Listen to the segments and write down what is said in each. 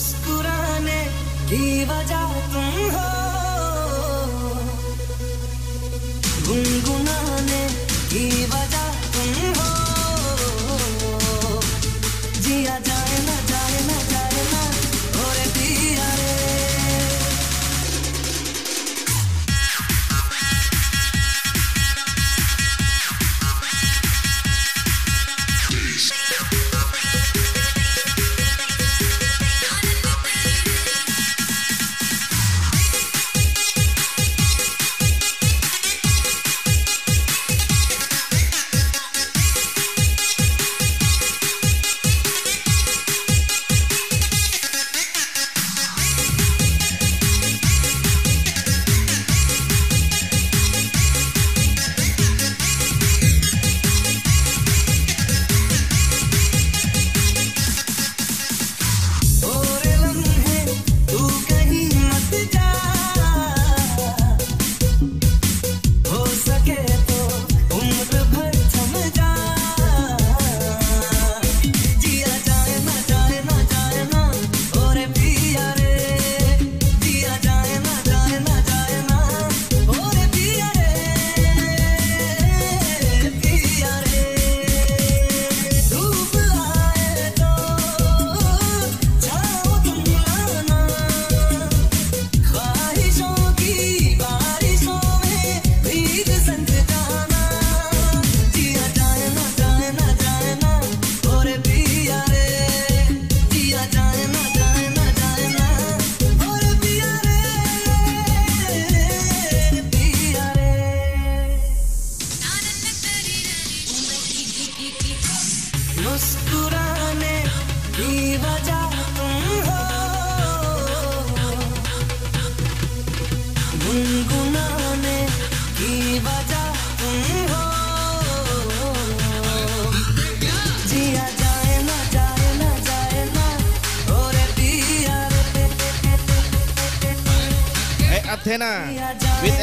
मुस्कुराने की वजह तुम हो। गुनगुनाने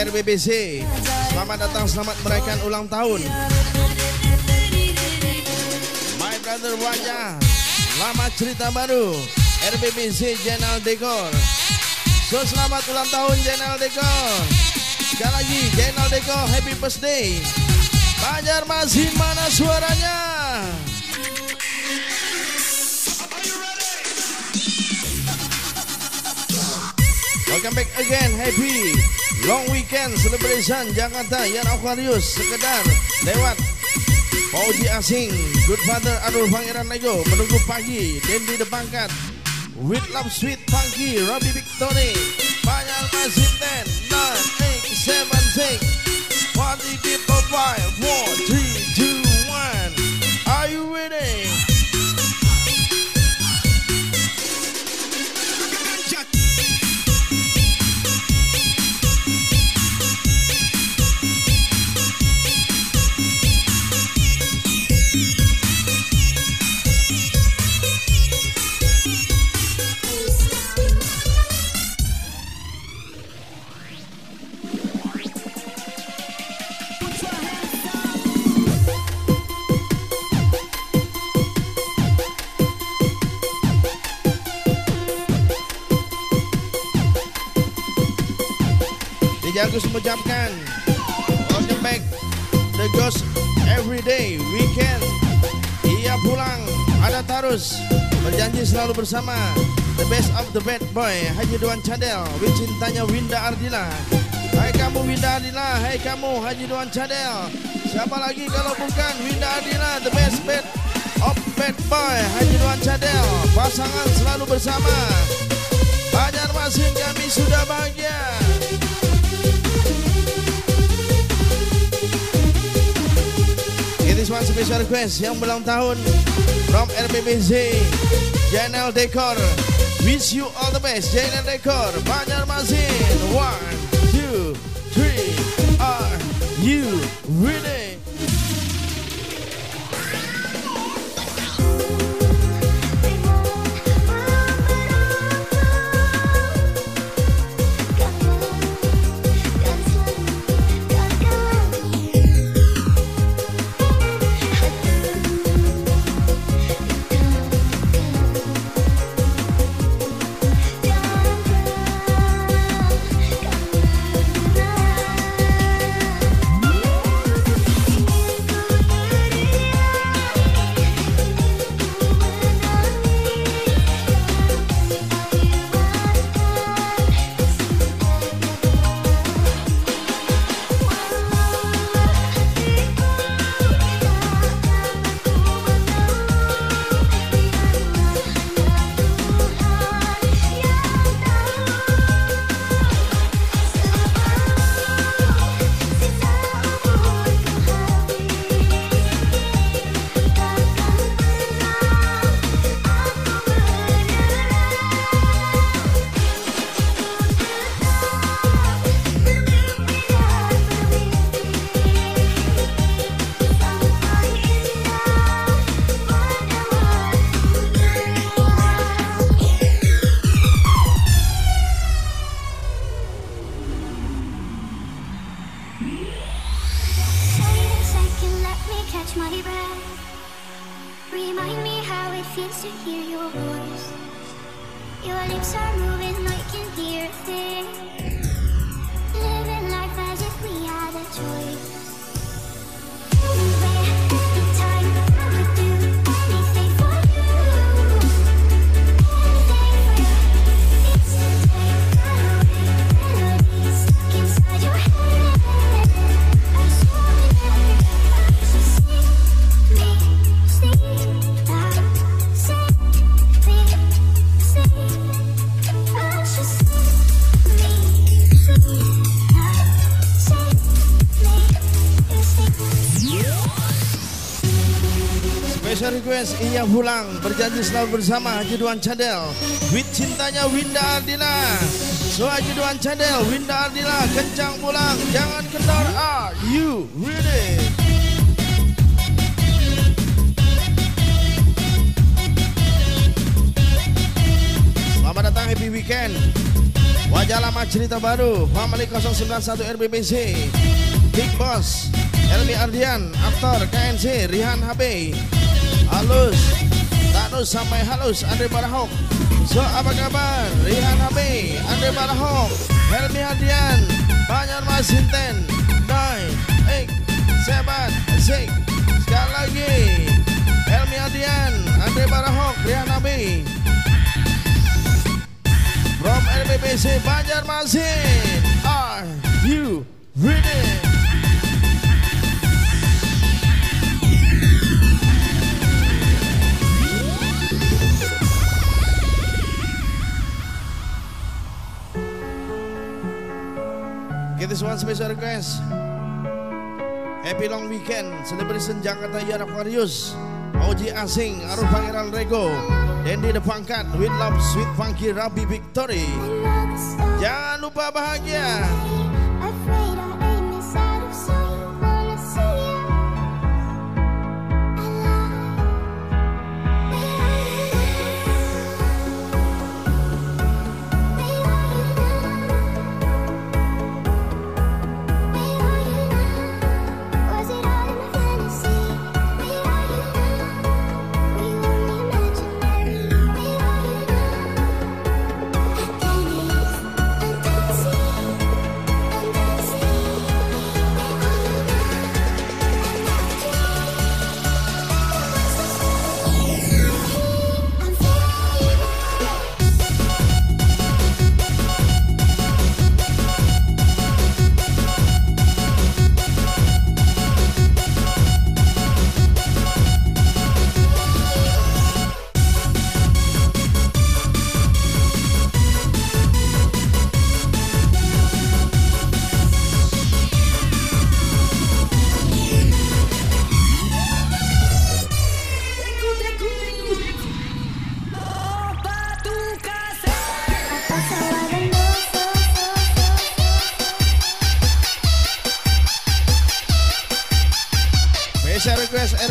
RBBC. Selamat datang, selamat merayakan ulang tahun. My brother Wajah. Lama cerita baru. RBBC Jenal Dekor. So selamat ulang tahun Jenal Dekor. Sekali lagi Jenal Dekor happy birthday. Banjarmasin mana suaranya? Welcome back again, happy long weekend celebration Jakarta Yan Aquarius sekedar lewat Fauji Asing, Good Father Arul Pangeran Lego menunggu pagi Dendi Depangkat With Love Sweet Funky Robbie Victory Banyak Masih DJ Agus mengucapkan Welcome back The Ghost Everyday Weekend Ia pulang Ada Tarus Berjanji selalu bersama The best of the bad boy Haji Duan Cadel With cintanya Winda Ardila. Hai kamu Winda Ardila Hai kamu Haji Duan Cadel Siapa lagi kalau bukan Winda Ardila The best bad of bad boy Haji Duan Cadel Pasangan selalu bersama. Banjarmasin kami sudah bahagia special request yang berulang tahun from RBBZ Janel Dekor. Wish you all the best, Janel Dekor. Banjarmasin. One, two, three. Are you request Iya Pulang berjanji selalu bersama Haji Duan Cadel with cintanya Winda Ardila. So Haji Duan Cadel, Winda Ardila kencang pulang, jangan kendor. Are you ready? Selamat datang happy weekend. Wajah lama cerita baru Family 091 RBBC Big Boss Elmi Ardian Aktor KNC Rihan HB Halus. Tanus sampai halus Andre Barahok So apa kabar? Rihan HB Andre Barahok Helmi Ardian Banyak Sinten Nine Eight Seven Six Sekali lagi Helmi Ardian Andre Barahok Rihan HB From RBBC Banjarmasin Are you ready? Get this one special request. Happy long weekend. Celebration Jakarta Year Aquarius. Oji Asing Aruf Pangeran Rego. Dendi The Pangkat With Love Sweet Funky Rabi Victory. Jangan lupa bahagia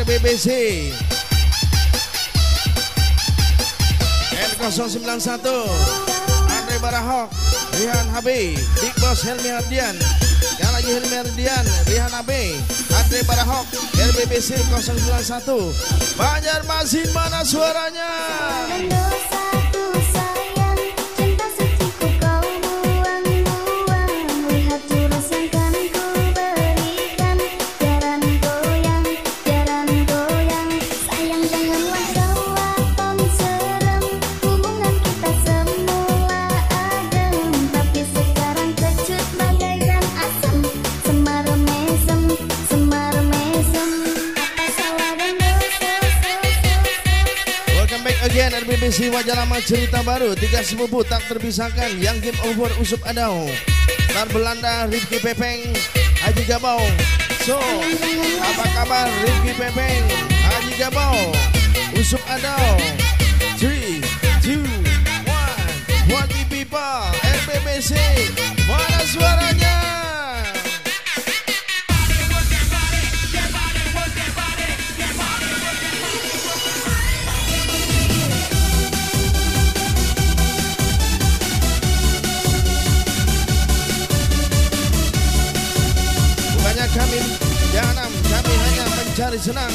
RBBC N091 Andre Barahok Rihan HB Big Boss Helmi Ardian Yang lagi Helmi Ardian Rihan HB Andre Barahok RBBC 091 Banjarmasin mana suaranya RBBC Wajah Cerita Baru Tiga sepupu tak terpisahkan. Yang game over Usup Adau. Tar Belanda Rifki Pepeng Haji Gabau. So Apa kabar Rifki Pepeng Haji Gabau? Usup Adau. 3, 2, 1 Party people RBBC Mana suaranya Senang.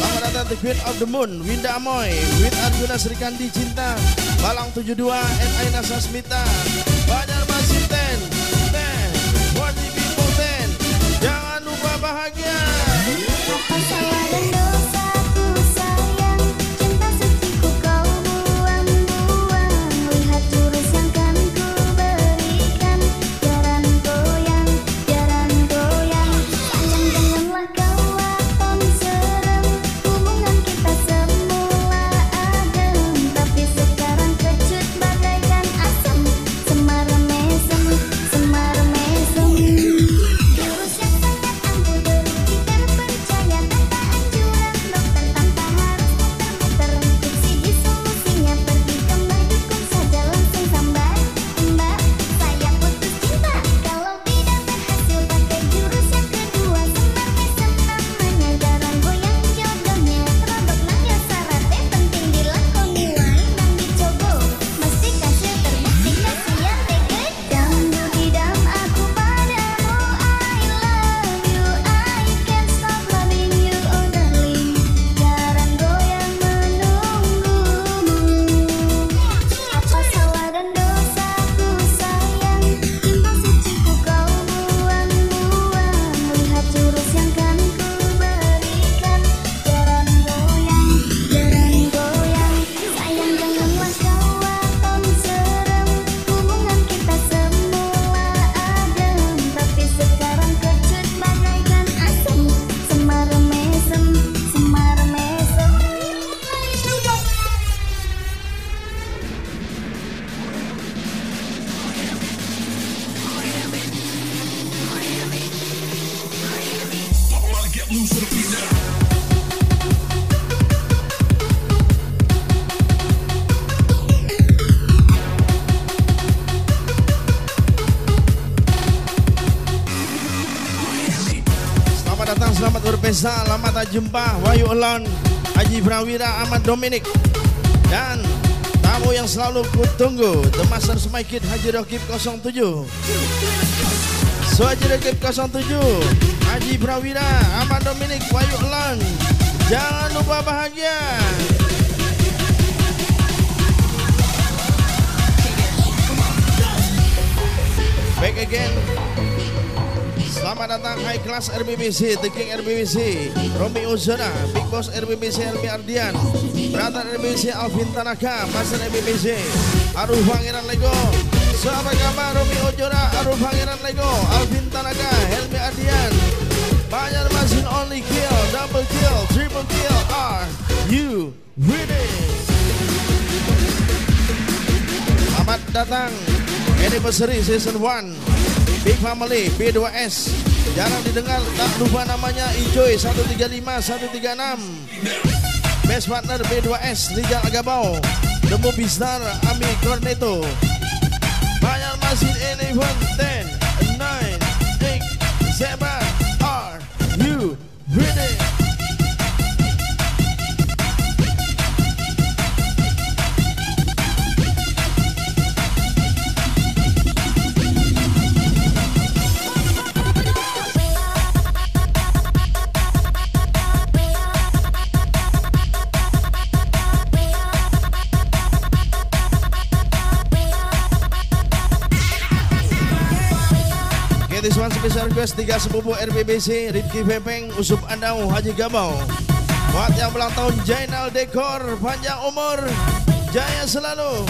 Selamat datang The Queen of the Moon. Winda Amoy With Arjuna Srikandi Cinta Balang 72 and Aina Sasmita Banjar Masin Ten Ten the people Ten. Jangan lupa bahagia. Apa salah selamat jumpa Wahyu Elon, Haji Prawira, Ahmad Dominik Dan tamu yang selalu kutunggu The Master Smykid Haji Rokib 07 So Haji Rokib 07 Haji Prawira, Ahmad Dominik, Wahyu Elon. Jangan lupa bahagia. Back again Selamat datang High Class RBBC, The King RBBC, Romi Uzona, Big Boss RBBC, Helmi Ardian, Brother RBBC, Alvin Tanaka, Master RBBC, Aruf Pangeran Lego, Sahabat kabar Romi Ojora, Aruf Pangeran Lego, Alvin Tanaka, Helmi Ardian, Banyak Masin Only Kill, Double Kill, Triple Kill, Are you ready? Selamat datang Anniversary Season 1 Big Family B2S Jarang didengar tak lupa namanya Ijoy 135 136 Best Partner B2S Liga Agabau. The Movie Star Ami Corneto Banyak masih ini 10 9 8 7 request tiga sepupu RBBC Rifki Pepeng, Usup Andau, Haji Gabau. Buat yang ulang tahun Jainal Dekor Panjang umur Jaya selalu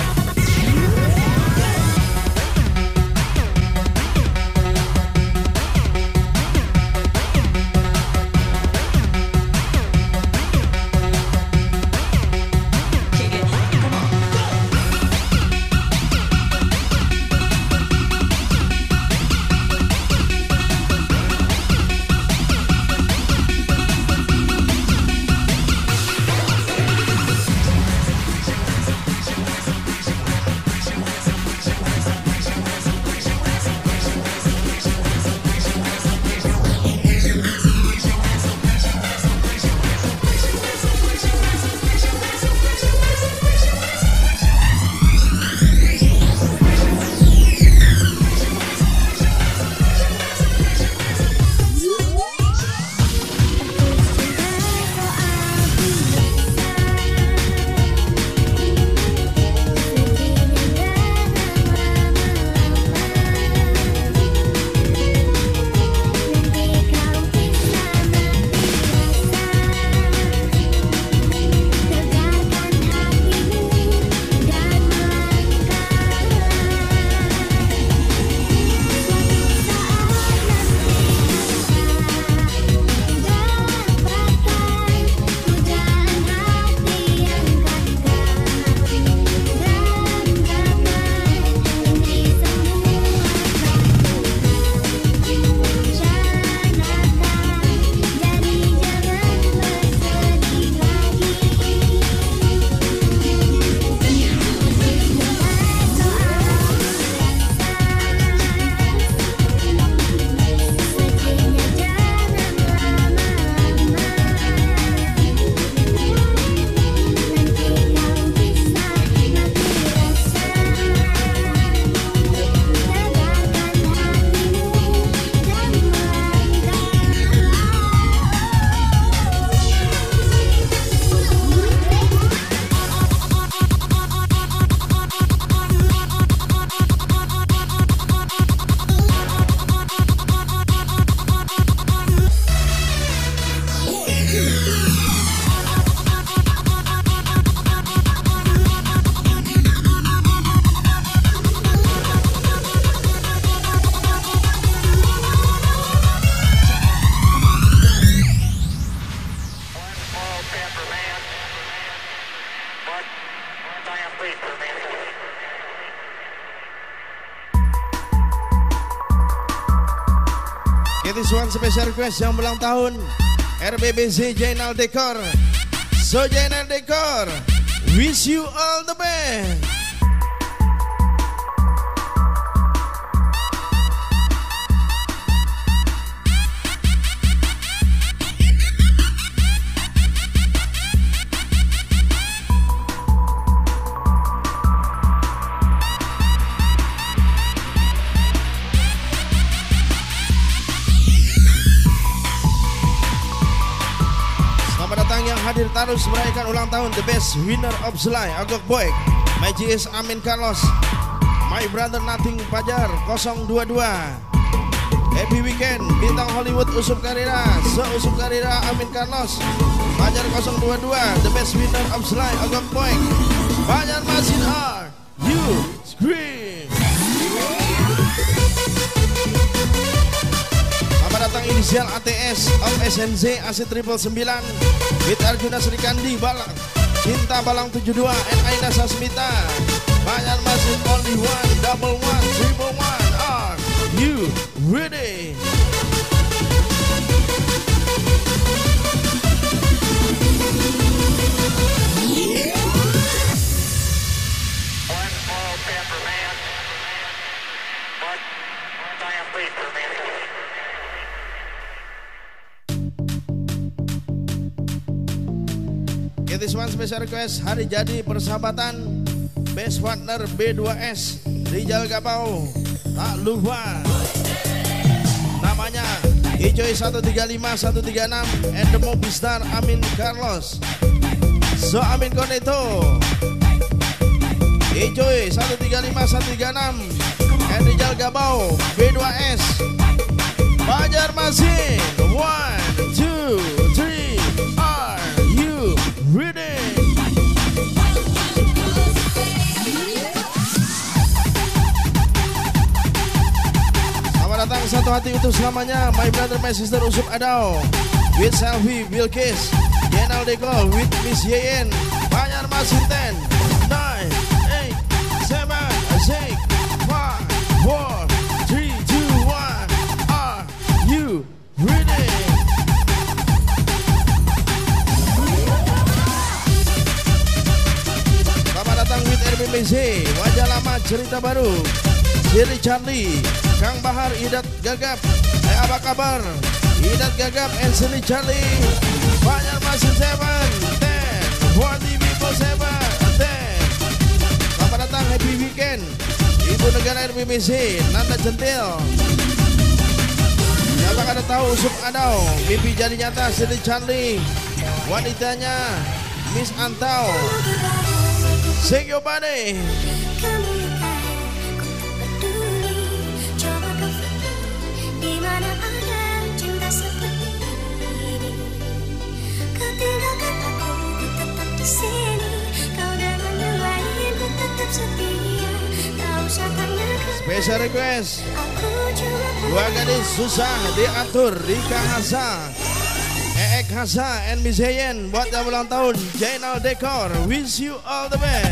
One special request yang ulang tahun RBBZ Jainal Dekor. So Jainal Dekor, wish you all the best. Tahun The Best Winner of July. Agok Boy My GS Amin Carlos. My Brother Nothing Pajar 022 Happy Weekend Bintang Hollywood Usup Karira. Se Usup Karira Amin Carlos. Pajar 022 The Best Winner of July. Agok Boy Pajar Masin R You Scream. Selamat datang inisial ATS of SNZ AC Triple 9 With Arjuna Srikandi Balang Cinta Balang 72 and Aina Sasmita Banyak masih only one Double one Triple one Are you ready? Request Hari jadi persahabatan. Best partner B2S Rijal Gapau. Tak lupa. Namanya Icoy 135 136 And the Mobi Star Amin Carlos. So Amin Koneto. Icoy 135 136 And Rijal Gapau B2S Bajar Masin. One, two, satu hati untuk selamanya My brother, my sister, Usup Adao. With Selfie, Bilkis Jenal Dekol, with Miss Yeyen Banyak Masin RBBC Wajah lama cerita baru. Siri Charlie Kang Bahar Idat Gagap. Eh apa kabar? Idat Gagap and Siri Charlie Banyak masih seven Ten. Forty people seven Ten. Selamat datang happy weekend. Ibu negara RBBC Nanda Centil. Siapa kada tahu Usuk Adau. Mimpi jadi nyata Siri Charlie Wanitanya Miss Antau Shake your body di di Special request. Dua gadis susah diatur Rika Hasa Hasa and Miss Heyen Buat yang ulang tahun Jainal Dekor Wish you all the best.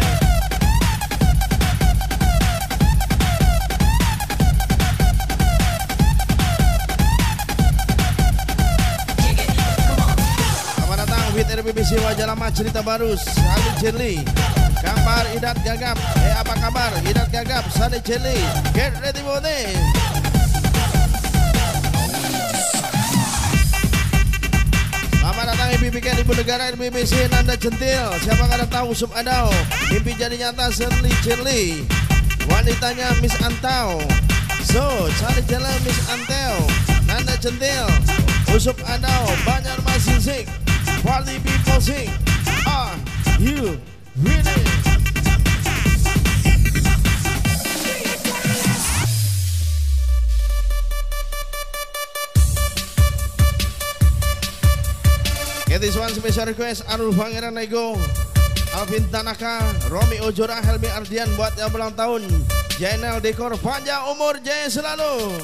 Selamat datang with RBBC Wajah Lama Cerita Baru Sali Jerli Kabar Idat Gagap. Eh apa kabar? Idat Gagap Sali Jerli Get ready for this Ibu Bikin Ibu Negara RBBC Nanda Centil. Siapa kada tahu Sup Adau? Mimpi jadi nyata Sherly Shirley Wanitanya Miss Antau. So cari jalan Miss Antau. Nanda Centil Usup Adau Banyak masih sing Party people sing. Are you ready? Get this one special request Arul Pangeran Nego Alvin Tanaka Romi Ojora Helmi Ardian buat yang ulang tahun Jainal Dekor panjang umur jaya selalu.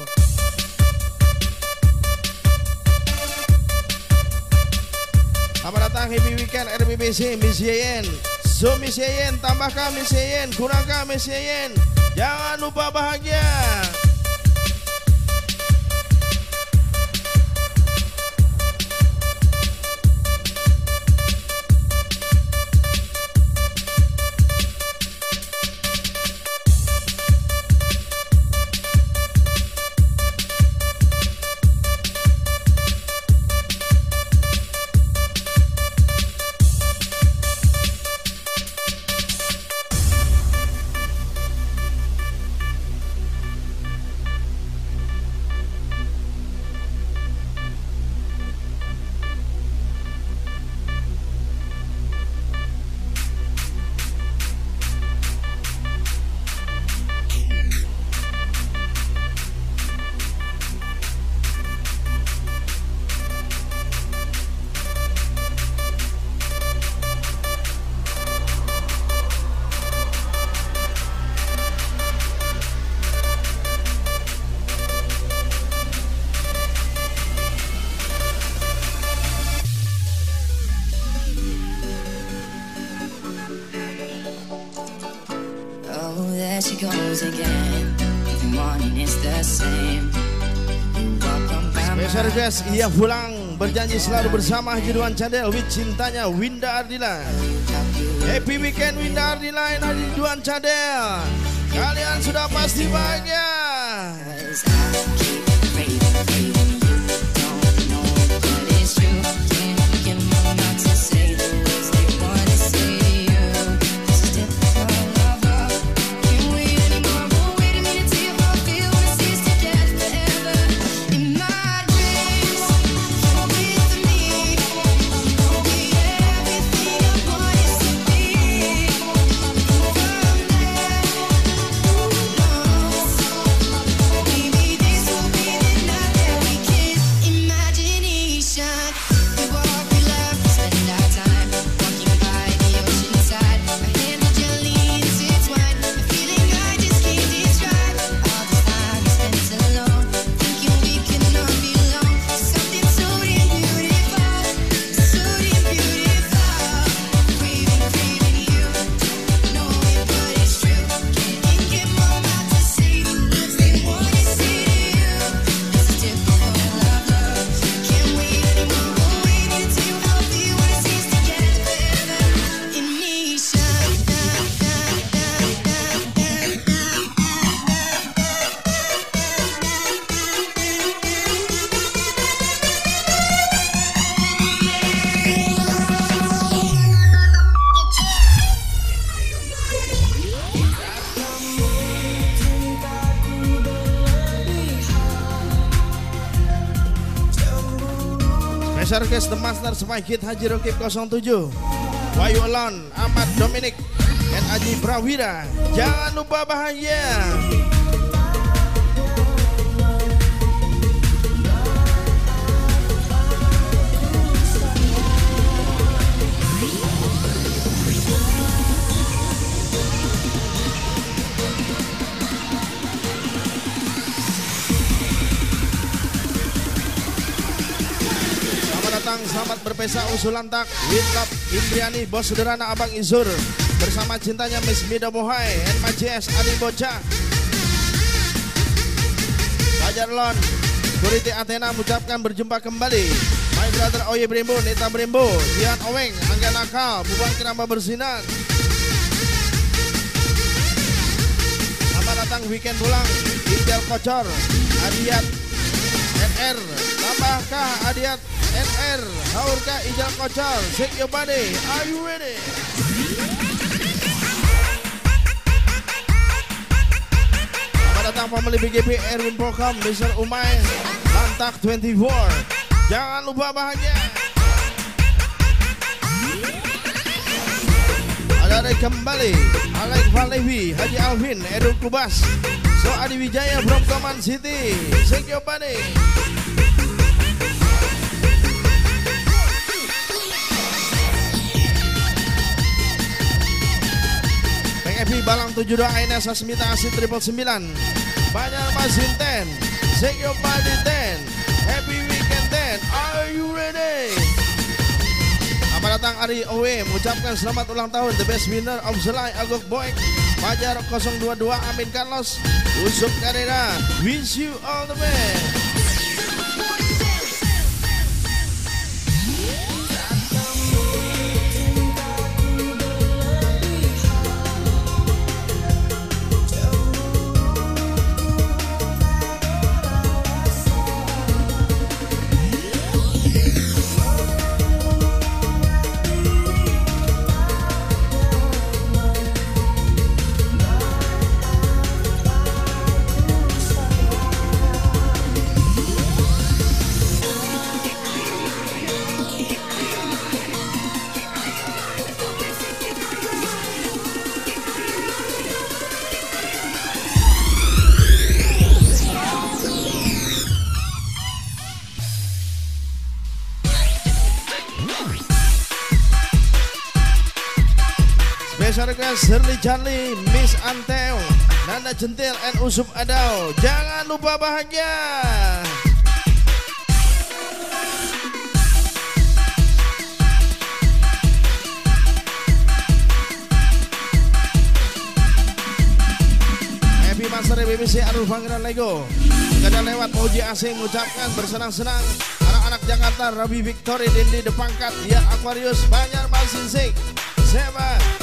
Selamat datang happy weekend RBBC Miss Yeyen. So Miss Yeyen tambahkan Miss Yeyen kurangkan Miss Yeyen. Jangan lupa bahagia Oh, there she goes again. Every morning it's the same. Special request Ia pulang berjanji selalu bersama Hajiruan Cadel with cintanya Winda Ardila. Happy weekend Winda Ardila and Hajiruan Cadel Kalian sudah pasti bahagia request The Master Spy Kid Haji Rokib 07 Wayu Alon Ahmad Dominic dan Aji Prawira. Jangan lupa bahagia berpesta usulan tak Witlap Indriani, bos sederhana Abang Izur. Bersama cintanya Miss Mida Bohai and Majes Adi Bocah Fajar Lon Kuriti Athena mengucapkan berjumpa kembali. My brother Oye Brembo, Nita Brembo Jian Oweng, Angga Nakal, Buban Keramba Bersinar. Selamat datang weekend pulang Ijal Kocor Adiat NR Tambahkah Adiat NR Haurkah Ijal Kocor Shake your body. Are you ready? Selamat datang family BGP Erwin Prokom Mr. Umay Lantak 24 Jangan lupa bahagia Ada kembali Alek Valevi Haji Alvin Edu Kubas So Adi Wijaya from Command City. Shake your body Balang 72 Aina Sasmita Asin Triple 9 Banjarmasin 10 Shake your body 10 Happy weekend 10 Are you ready? Selamat datang Ari Owe mengucapkan selamat ulang tahun The best winner of Zelai Agok Boy. Fajar 022 Amin Carlos. Usuk Karera Wish you all the best Shirley Charlie, Miss Anteo, Nanda Centil, and Usup Adau. Jangan lupa bahagia. Happy Master BBC Arul Pangeran Lego. Kada lewat Moji Asing mengucapkan bersenang-senang anak-anak Jakarta Rabi Victory Dindi Depangkat ya Aquarius Banjarmasin Sik. Seven,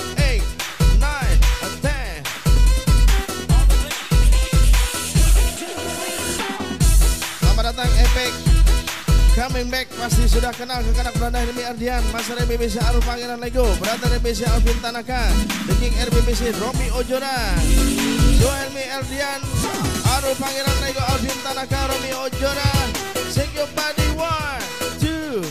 Coming back. Pasti sudah kenal ke kanak Belanda Hilmi Ardian Master RBBC Arul Pangeran Lego Brother RBC Alvin Tanaka The King RBBC Romi Ojora Joelmi Ardian Arul Pangeran Lego Alvin Tanaka Romi Ojora. Shake your body one, two,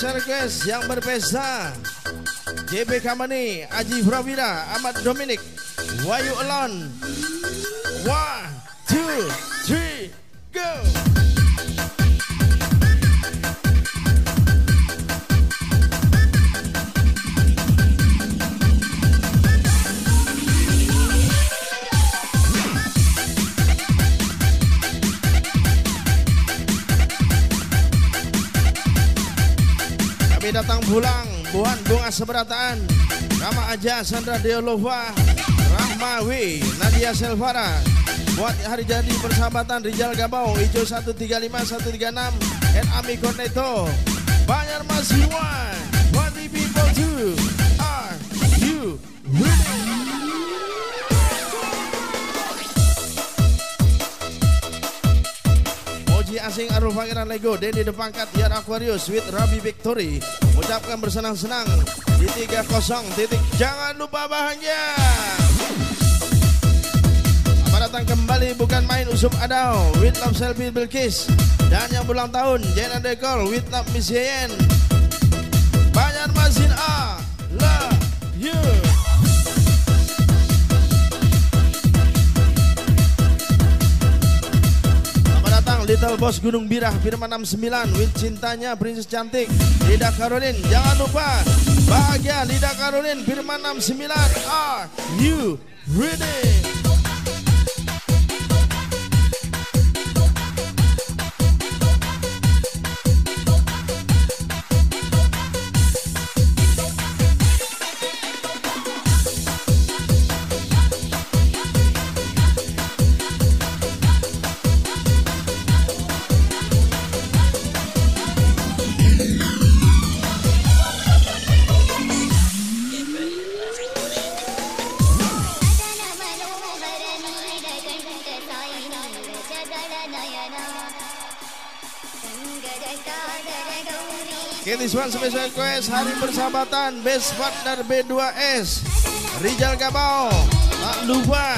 Special request yang berpesta JB Kamani, Aji Prawira, Ahmad Dominic Why you alone? Pulang Buhan bunga seberataan. Rama Aja Sandra Deolova Rahma W Nadia Selvara. Buat hari jadi persahabatan Rijal Gabau Ijo 135 136 And Ami Corneto Banyak one asing Arul Pangeran Lego Dedi Depangkat Yar Aquarius with Rabi Victory. Ucapkan bersenang-senang. Di 30 titik. Jangan lupa bahagia Selamat datang kembali bukan main Usum Adau. With Love Selfie Bilkis Dan yang ulang tahun Jena Dekor with Love Miss Yeyen Banyak Masin A Little Boss Gunung Birah Firman 69 with cintanya Princess Cantik Lida Karolin Jangan lupa Bahagia Lida Karolin Firman 69 Are you ready? Special request Hari Persahabatan Best Partner B2S Rizal Gabau Tak lupa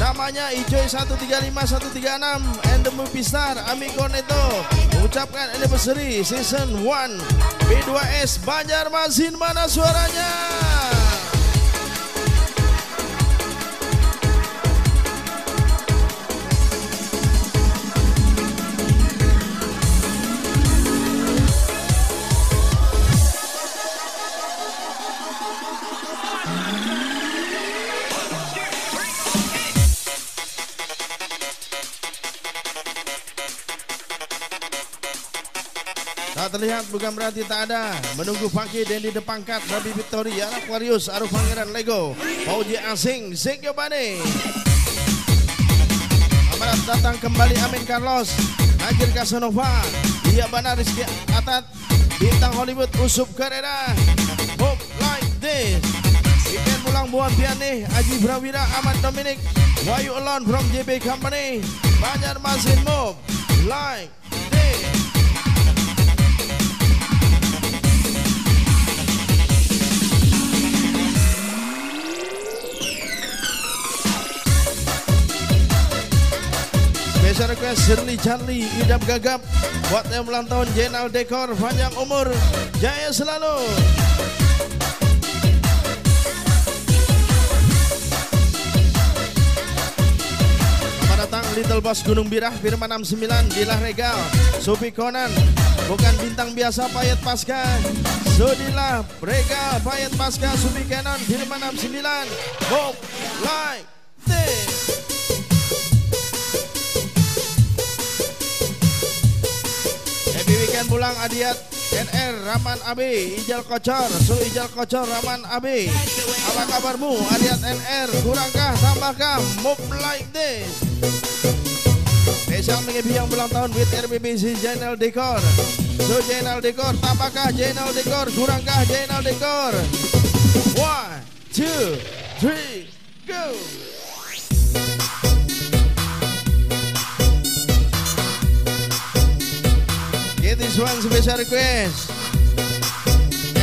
Namanya Ijoy 135 136 And the Movie Star Amigo Neto Mengucapkan anniversary Season 1 B2S Banjarmasin Mana suaranya? Bukan berarti tak ada. Menunggu pagi dan di depan kat Nabi Victoria Aquarius Aruf Pangeran Lego. Pauji Asing Zik Yobane Selamat datang kembali Amin Carlos. Najir Casanova Dia Bana Rizky Atat. Bintang Hollywood Usup Karera. Hope Like This. Weekend pulang buat Piane Aji Prawira Ahmad Dominic. Why You Alone from JB Company. Banjarmasin Move Like Special request Shirley Charlie Idam Gagap Buat yang ulang tahun Jenal Dekor Panjang umur Jaya selalu. Selamat datang Little Boss Gunung Birah Firman 69 Dilah Regal Supi Conan Bukan bintang biasa Payet Pasca. Sudilah Regal Payet Pasca Supi Canon Firman 69 Bob Like This Weekend pulang Adiat NR Raman AB Ijal Kocor Su Ijal Kocor Raman AB Apa kabarmu Adiat NR Kurangkah tambahkah? Move like this. Spesial mengibi yang ulang tahun with RBBC Jainal Dekor Su Jainal Dekor tambahkah Jainal Dekor Kurangkah Jainal Dekor One, two, three, go Get this one special request.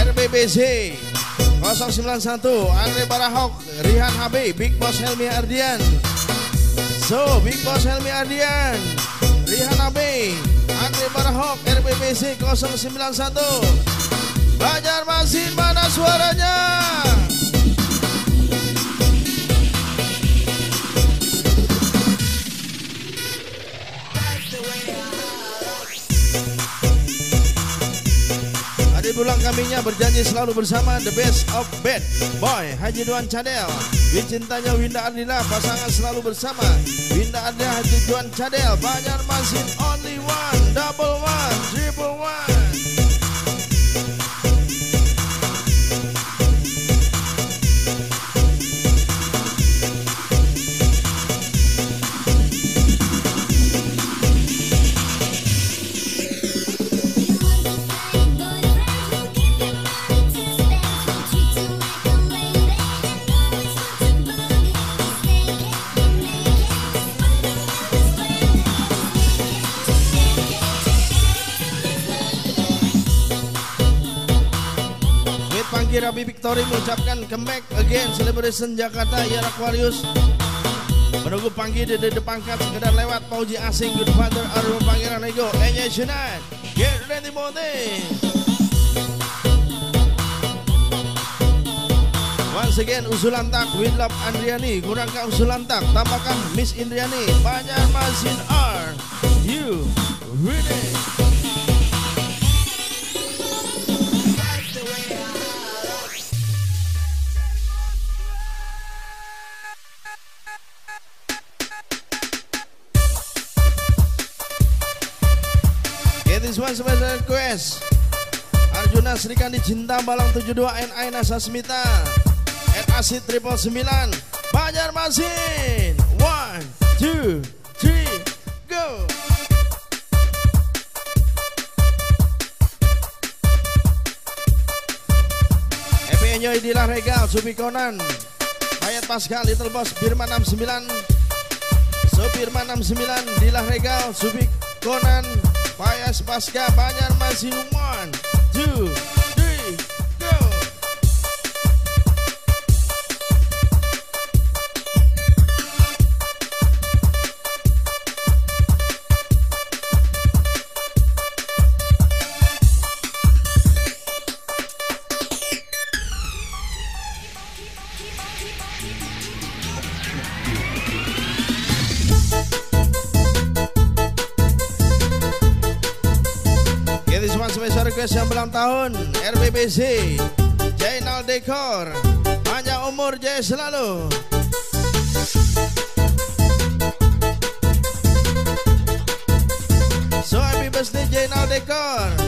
RBBC 091 Andre Barahok Rihan HB Big Boss Helmi Ardian. So Big Boss Helmi Ardian Rihan HB Andre Barahok RBBC 091 Banjarmasin mana suaranya pulang kaminya berjanji selalu bersama The Best of Bad Boy Haji Duan Cadel Cintanya Winda Ardila Pasangan selalu bersama. Winda Ardila Haji Duan Cadel Banjarmasin only one Double one Triple one Victory mengucapkan comeback again celebration Jakarta Yara Aquarius. Menunggu Pangki di depan kat sekedar lewat Pauji asing Good Father Arul Pangeran Ego Enya Shunat Get ready Monte Once again usulan tak with love Andriani kurangkah usulan tak tambahkan Miss Indriani Banjarmasin R. You ready request. Arjuna Srikandi Cinta Balang 72 NI Nasa Smita. At Asid Triple 9 Banjarmasin One, two, three, go. Happy Enjoy Dilah Regal Supi Conan Hayat Pascal Little Boss Birman 69 Sopirman 69 Dilah Regal Subik Konan Payas Pasca Banjarmasin One Two. Request yang ulang tahun RBBC Jainal Dekor Panjang umur jaya selalu. So happy birthday Jainal Dekor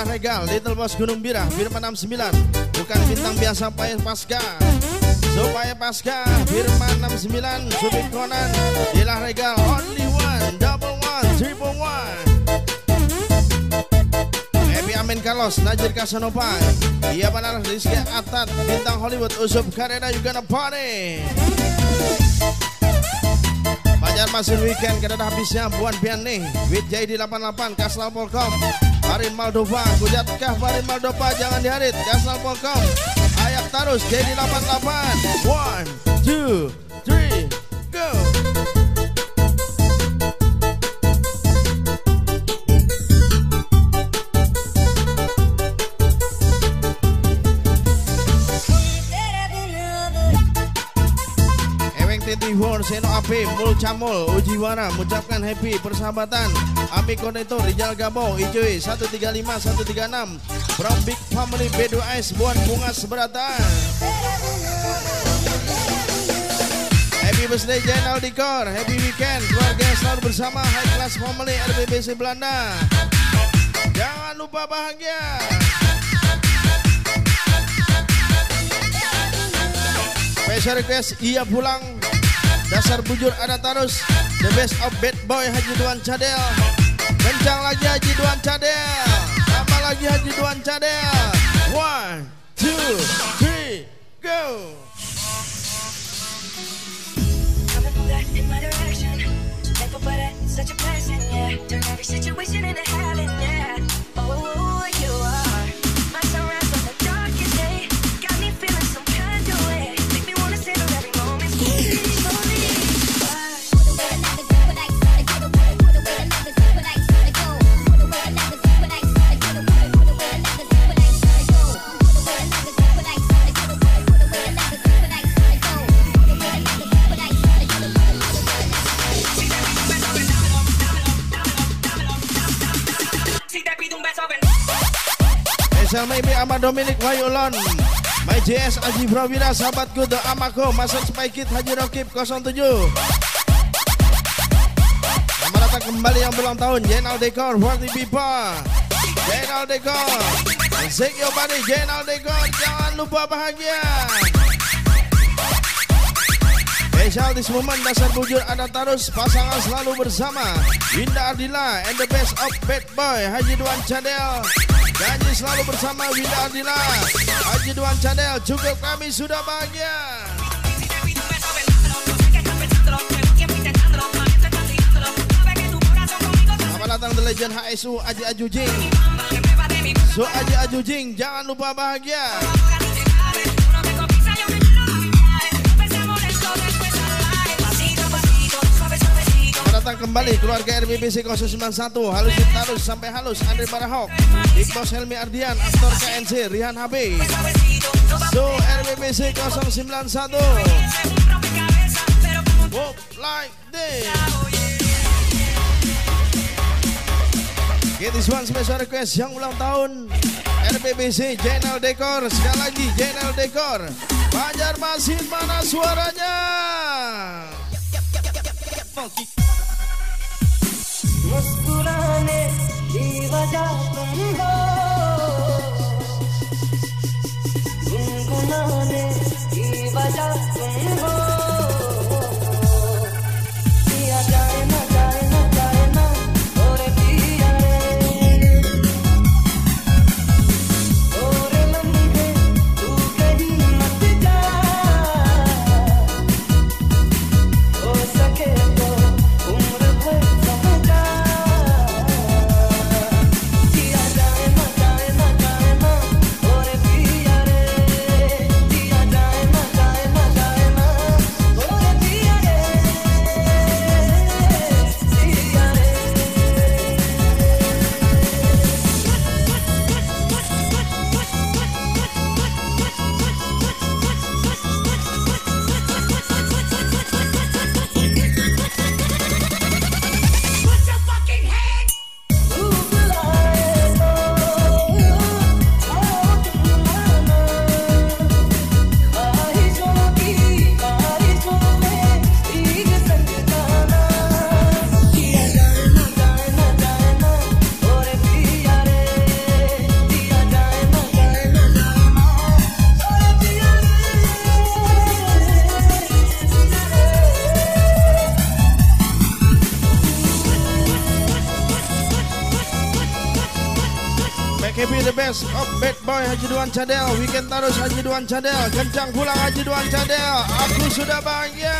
Dila Regal Little Boss Gunung Birah Firman 69 Bukan bintang biasa Paya Pasca. Supaya Pasca Firman 69 Supi kanan Dila Regal Only one Double one Triple one. Happy Amin Carlos Najir Casanova Iya benar Rizky Atat Bintang Hollywood Usup Karena juga gonna party Banjarmasin Weekend kada ada habisnya Buan Pian nih With JD 88 Kasal Polkom Farin Maldova Kujatkah Farin Maldova Jangan diharit. Kasal Polkom Ayak Tarus JD 88 One Two Three Won Seno Ape Mul Camul Ujiwara mengucapkan happy persahabatan. Ami Konektor Rijal Gabo Ijoi 135 136 From Big Family B2S Buan Bunga Seberatan. Happy birthday Jainal Dikor. Happy weekend. Keluarga selalu bersama High Class Family RBBC Belanda. Jangan lupa bahagia. Special request Iya pulang Dasar bujur ada tarus The best of bad boy Haji Duan Cadel. Kencang lagi Haji Duan Cadel. Tambah lagi Haji Duan Cadel. One, two, three, go. Such a blessing, yeah. Turn every situation into heaven, Special maybe sama Dominic Wayulon My JS Aji Prawira Sahabatku The Amako Masuk Spy Kid Haji Rokib 07 Selamat datang kembali yang berulang tahun. Jenal Dekor Party Pipa Jenal Dekor. Your body Jenal Dekor. Jangan lupa bahagia Special this moment dasar bujur ada tarus pasangan selalu bersama. Winda Ardila and the best of bad boy Haji Duan Cadel Janji selalu bersama Winda Ardila. Haji Duan Cadel cukup kami sudah bahagia. Selamat datang The Legend HSU Aji Ajujing So Aji Ajujing jangan lupa bahagia datang kembali keluarga RBBC 091 Halus halus sampai halus Andre Barahok Big Boss Helmi Ardian Aktor KNC Rihan HB So RBBC 091 Walk like this Get this one special request yang ulang tahun RBBC Jenal Dekor Sekali lagi Jenal Dekor Banjarmasin mana suaranya. जाने बेवजह तुम हो। गुनगुनाने बेवजह तुम हो। Boy Haji Duan Cadel. Weekend Tarus Haji Duan Cadel. Kencang pulang Haji Duan Cadel. Aku sudah bahagia.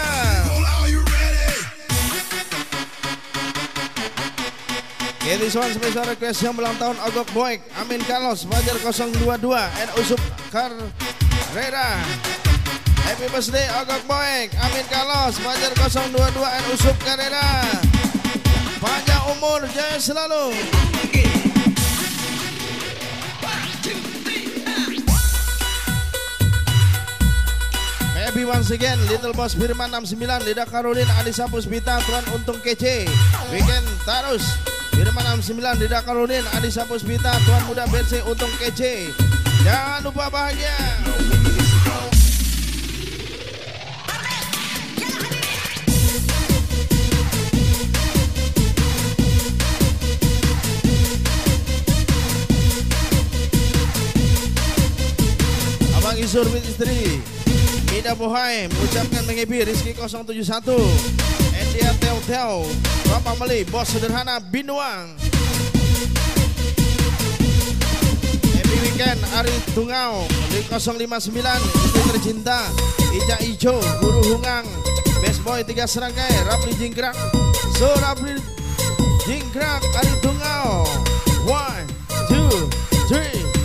Okay, this one special request yang ulang tahun Ogok Boy. Amin Carlos Fajar 022 and Usup Carrera Happy birthday Ogok Boy. Amin Carlos Fajar 022 and Usup Carrera Panjang umur jaya selalu Happy once again. Little Boss Firman 69 Lidah Karolin Adisa Puspita Tuan Untung Kece. Weekend Tarus. Firman 69 Lidah Karolin Adisa Puspita Tuan Muda BC Untung Kece. Jangan lupa bahagia. Abang Isur with istri Mida Bohai mengucapkan menghappy Rizky 071 Endia Tel Tel Bapak Meli Bos Sederhana Binuang. Happy weekend Ari Tungau di 059 Istri tercinta Ica Ijo Guru Hungang Best Boy tiga serangkai Rapli Jingkrak So Rapli Jingkrak Ari Tungau. One, two, three,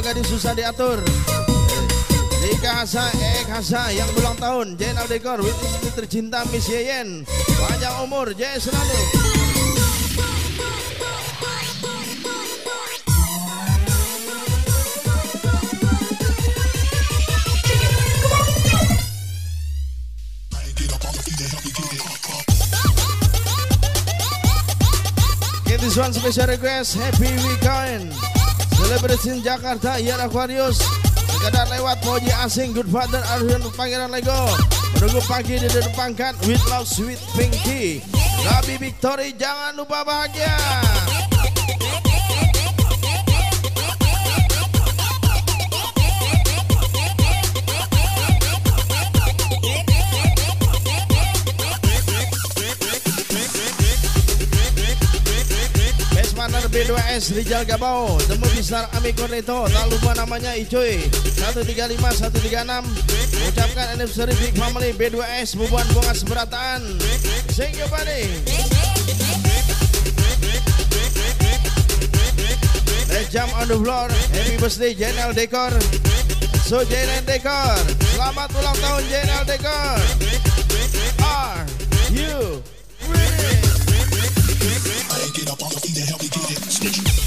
dua gadis susah diatur. Rika Hasa, Ek Hasa yang ulang tahun. Jenal Dekor with istri tercinta Miss Yeyen. Panjang umur, jaya selalu Okay, this one special request. Happy Weekend Celebration Jakarta Ian Aquarius. Sekedar lewat Moji Asing Good Father Arjun Pangeran Lego. Menunggu pagi di depan kan With Love Sweet Pinky. Nabi Victory Jangan lupa bahagia B2S Rijal Gabau. Temu besar Ami Corneto Tak lupa namanya Icoy. 135 136 Ucapkan anniversary Big Family B2S Bubuan Bunga Seberataan buddy Let's jump on the floor. Happy birthday Jenel Dekor So Jenel Dekor Selamat ulang tahun Jenel Dekor Are you? motherfucker to help me get it.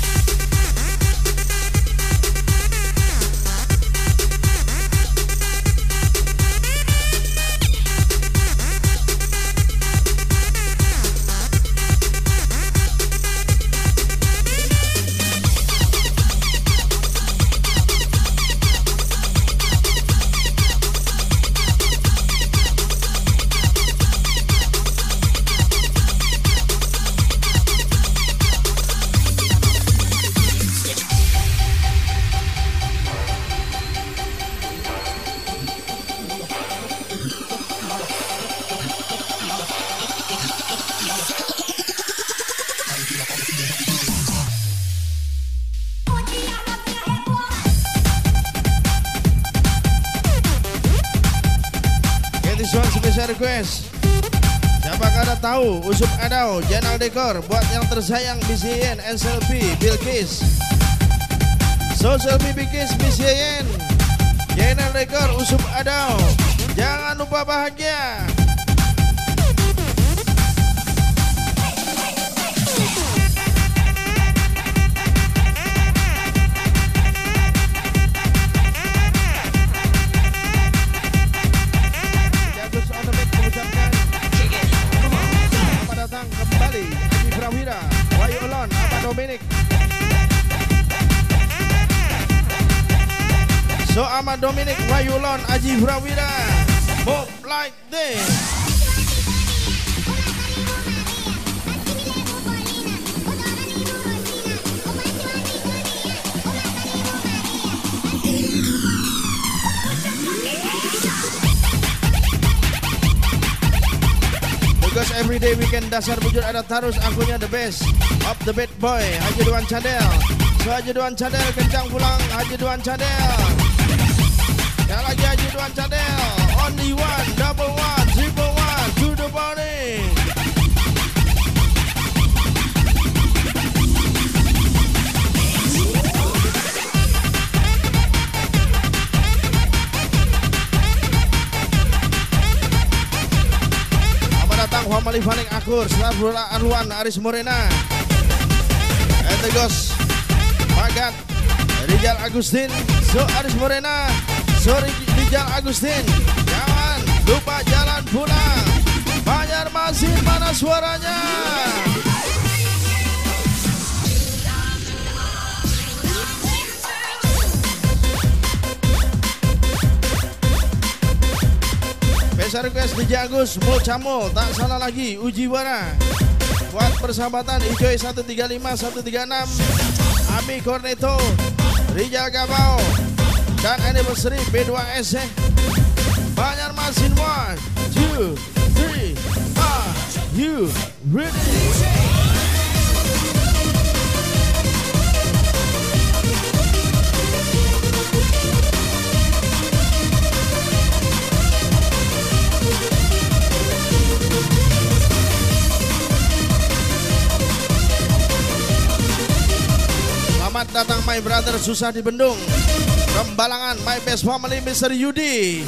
One special request. Siapa kada tahu? Usup Adau Jenal Dekor buat yang tersayang BCN SLP Bilkis Social Bilkis BCN Jenal Dekor Usup Adau Jangan lupa bahagia Ahmad Dominic Wahyu Olon Haji Prawira. Move like this. Because every day weekend dasar bujur ada tarus akunya the best. Of the bad boy Haji Duan Cadel. So Haji Duan Cadel kencang pulang Haji Duan Cadel Cadel Only one, double one, triple one To the datang Juan Fanik Akur. Selamat Arwan Aris Morena. Etegos Magat Rijal Agustin So Aris Morena So Ri- Rijal Agustin. Jangan lupa jalan pulang Banjarmasin mana suaranya. Special request di Jagus Mocamo Tak salah lagi Uji Wara Buat persahabatan Ijoy 135 136 Ami Corneto Rijal Gabau Dan anniversary B2S eh. Banjarmasin 1 2 3 Are you ready? Selamat datang my brother susah di Bendung Rembalangan my best family Mr. Yudi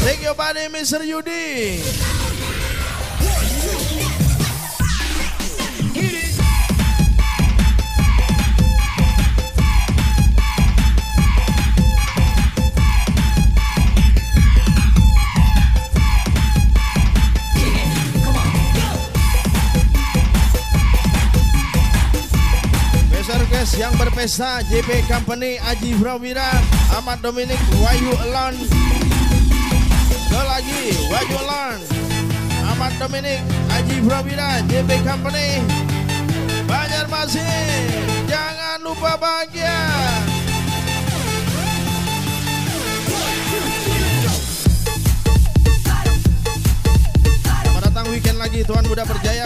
Take your body Mr. Yudi berpesta JP Company Aji Prawira Ahmad Dominic Wahyu Elon Sekali lagi Wahyu Elon Ahmad Dominic Aji Prawira JP Company. Banjarmasin Jangan lupa bahagia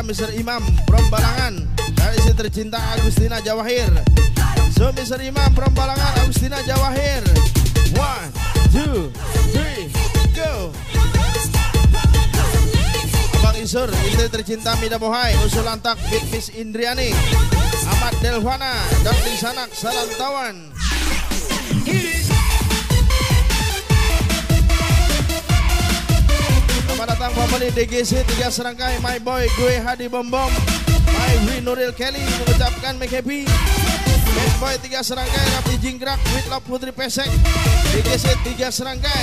Mr. Imam From Dan istri tercinta Agustina Jawahir So Mr. Imam from Balangan Agustina Jawahir One, two, three, go Abang Isur Istri tercinta Mida Bohai Usul Lantak Bit Miss Indriani Ahmad Delvana Dangling Sanak Salantawan Selamat datang family DGC tiga serangkai My boy gue Hadi Bom Bom My Wi Nuril Kelly mengucapkan make happy. Bad boy tiga serangkai Rapi Jingkrak With Love Putri Pesek. DGC tiga serangkai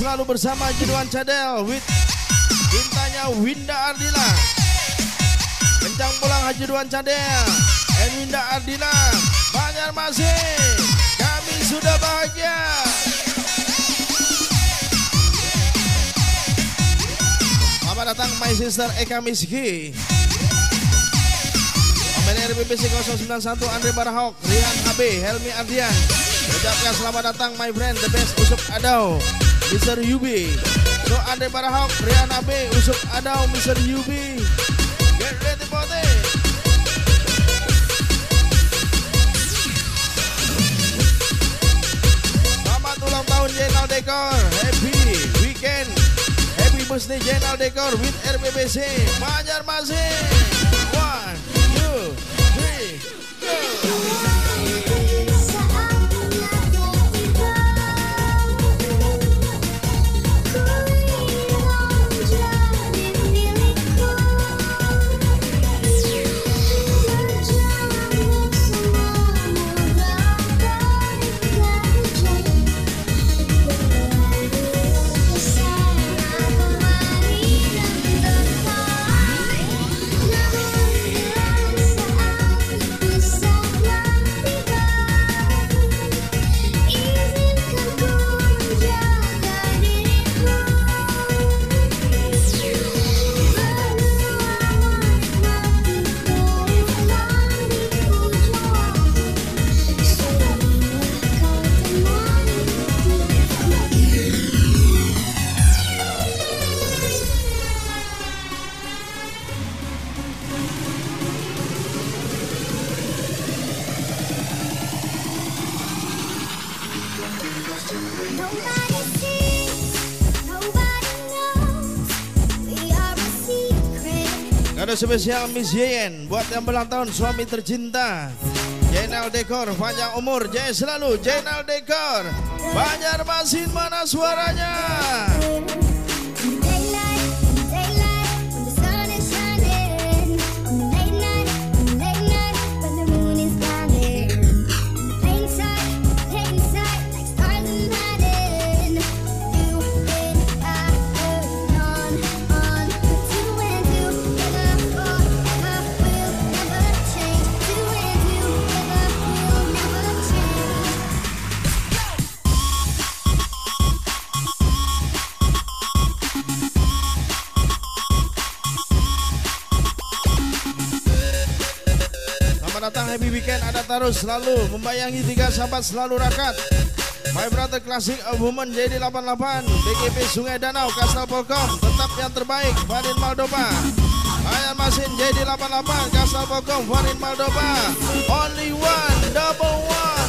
selalu bersama Jenuan Cadel With Cintanya Winda Ardila. Kencang pulang Haji Duan Cadel And Winda Ardila. Banjarmasin Kami sudah bahagia. Selamat datang my sister Eka Miski Pemain RBPC 091 Andre Barahok Rian HB Helmi Ardian. Ucapkan selamat datang my friend The best Usup Adau Mr. Yubi. So Andre Barahok Rian HB Usup Adau Mr. Yubi. Get ready for this Selamat ulang tahun Jenal Dekor. Happy weekend. Happy birthday Jenal Dekor with RBBC Banjarmasin One, two, three, go spesial Miss Yeyen Buat yang ulang tahun suami tercinta. Jainal Dekor panjang umur Jaya selalu Jainal Dekor Banjarmasin mana suaranya terus selalu membayangi tiga sahabat selalu rakat. My Brother Classic of Women jadi 88 BGP Sungai Danau Kastel Polkom Tetap yang terbaik Farin Maldoba. Ayam Masin jadi 88 Kastel Polkom Farin Maldoba. Only one Double one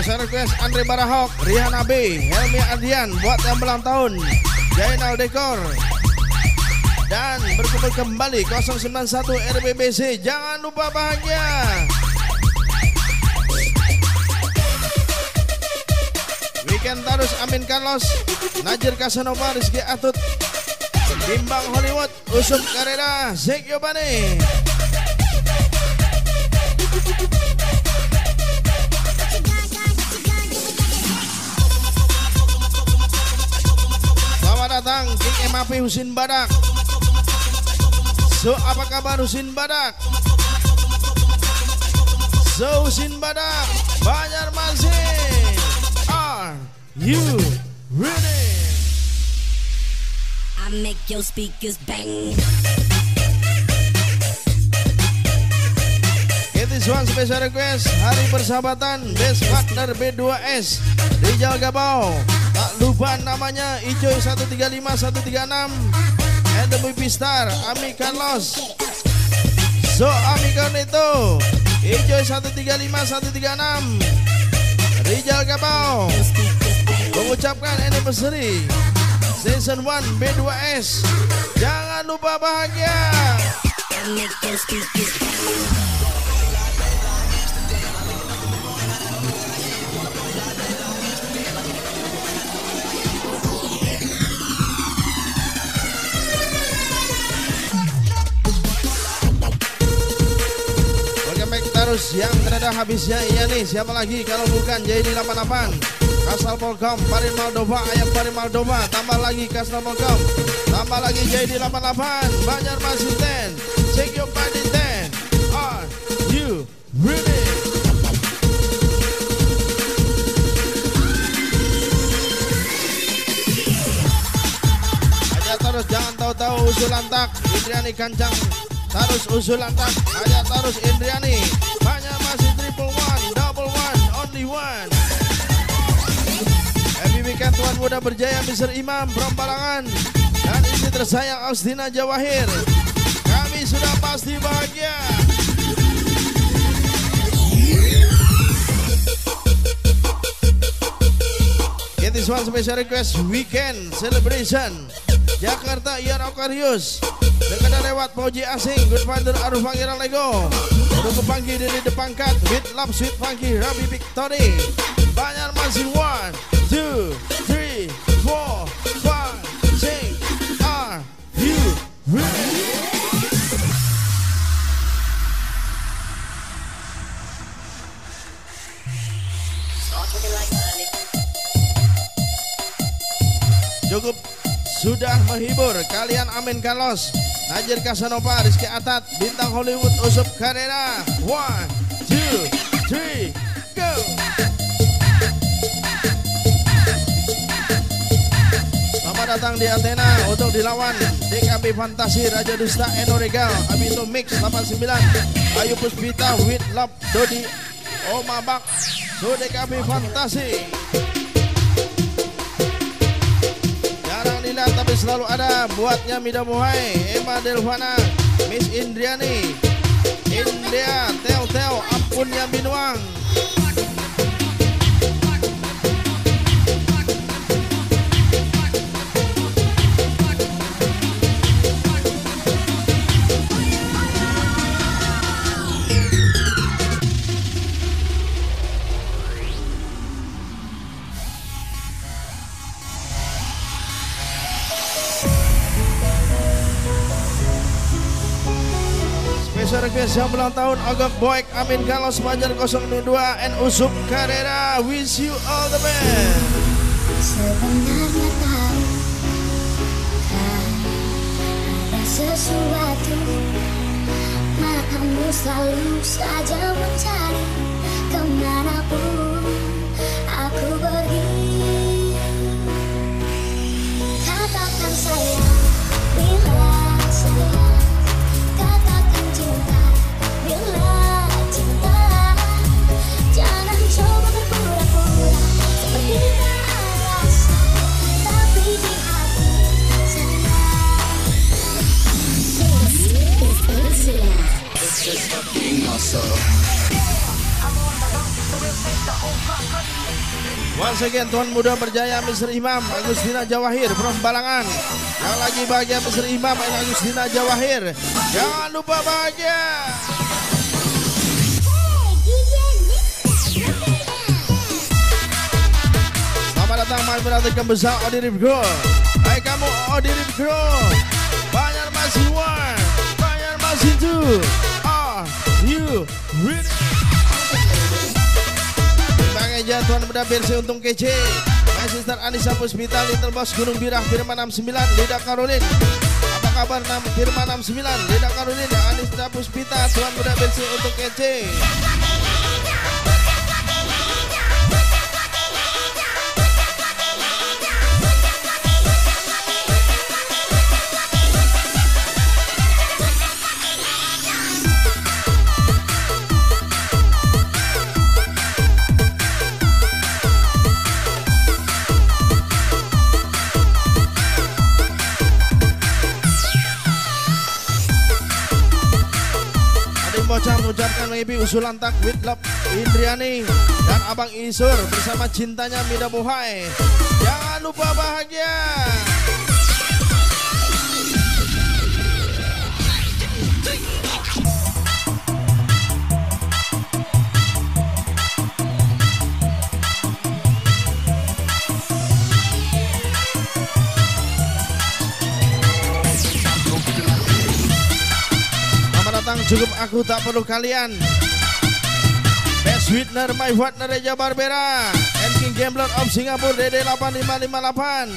Special request Andre Barahok, Rihan AB, Helmi Ardian buat yang ulang tahun. Jainal Dekor. Dan berkumpul kembali 091 RBBC jangan lupa bahagia. Weekend Tarus Amin Carlos Najir Casanova Rizky Atut Bimbang Hollywood Usum Karera Zek Yobani Datang King MAP Husin Badak. So apa kabar Husin Badak? So Husin Badak Banjarmasin Are you ready? I make your speakers bang. It is one special request. Hari Persahabatan Best Partner B2S Rijal Gabau Tak lupa namanya Ijoy 135 136 And the movie star Ami Carlos. So Ami Corneto Ijoy 135 136 Rijal Gabau. Mengucapkan anniversary Season 1 B2S Jangan lupa bahagia Terus yang terada habisnya iya nih Siapa lagi? Kalau bukan JD 88 Kasal Polkom Parin Moldova Ayam Parin Moldova Tambah lagi Kasal Polkom Tambah lagi JD 88 Banjarmasin 10 Check your body 10 Are you ready? Aja terus jangan tahu-tahu usulan tak Indriani kancang Terus usulan tak Aja terus Indriani. Banyak masih triple one Double one Only one. Happy weekend Tuan Muda Berjaya Mr. Imam from Dan istri tersayang Austina Jawahir. Kami sudah pasti bahagia. Get this one special request weekend celebration Jakarta Ian Aquarius Dengan lewat Poji Asing Good Father Aruf Pangeran Lego. Tunggu Pangki dari depan kat With Love Sweet Funky Rabi Victory. Banyak masih one Two Three Four Five Six Are you ready? Cukup sudah menghibur kalian Amin Carlos Najir Casanova Rizky Atat Bintang Hollywood Usup Karera One, two, three, go! Selamat datang di Athena untuk dilawan DKB Fantasi Raja Dusta Eno Regal. Abito Mix 89 Ayu Puspita with Love Dodi Omabak So DKB Fantasi Jarang dilihat tapi selalu ada buatnya Mida Muhai, Emma Delvana, Miss Indriani, India, Teo Teo, ampunnya Binuang. Request yang ulang tahun. Agak Boyk Amin Galos Banjar 002 and Usuk Karera Wish you all the best. Sebenarnya tahu ada sesuatu Matamu selalu saja mencari ke mana pun aku pergi Once again Tuan Muda Berjaya Mr. Imam Agustina Jawahir from Balangan Yang lagi bahagia Mr. Imam Agustina Jawahir Jangan lupa bahagia brother kembesar Odirip Grow Hai kamu Odirip Grow Banyak masih one Banyak masih two. Are you ready? Bang Eja Tuan Muda versi untung kece. My sister Anissa Puspita Little Boss Gunung Birah Firman 69 Lida Karolin. Apa kabar Nam Firman 69 Lida Karolin Anissa Puspita Tuan Muda versi untung kece maybe usulan tak with love Indriani dan Abang Isur bersama cintanya Mida Bohai. Jangan lupa bahagia. Cukup aku tak perlu kalian. Sweetener My Partner Reja Barbera. And King Gambler of Singapore DD 8558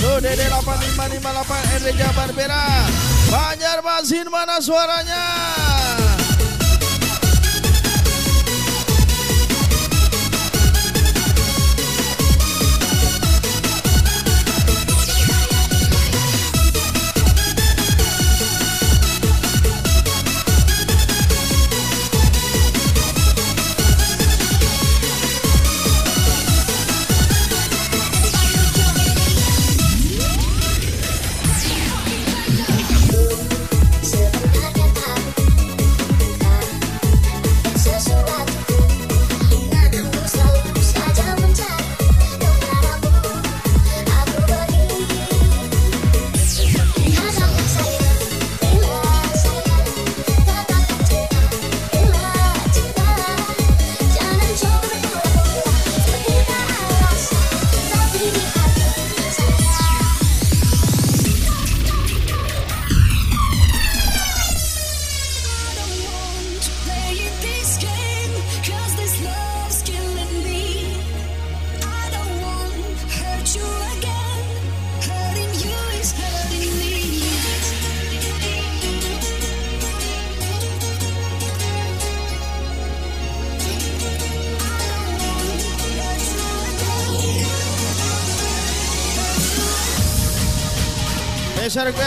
Tuh DD 8558 and Reja Barbera. Banjarmasin mana suaranya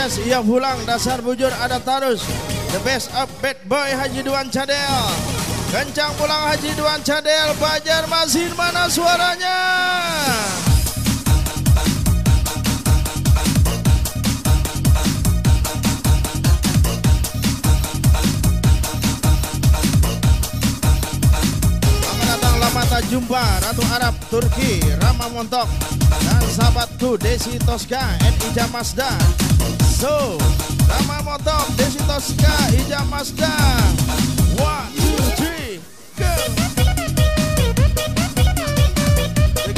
Request Iya pulang dasar bujur ada tarus. The best of bad boy Haji Duan Cadel. Kencang pulang Haji Duan Cadel. Banjarmasin mana suaranya? Selamat datang lama tak jumpa. Ratu Arab Turki Rama Montok dan sahabatku Desi Tosca and Ija Mazda. So Rama Montok Desi Tosca Ija Mazda. One, two, three, go.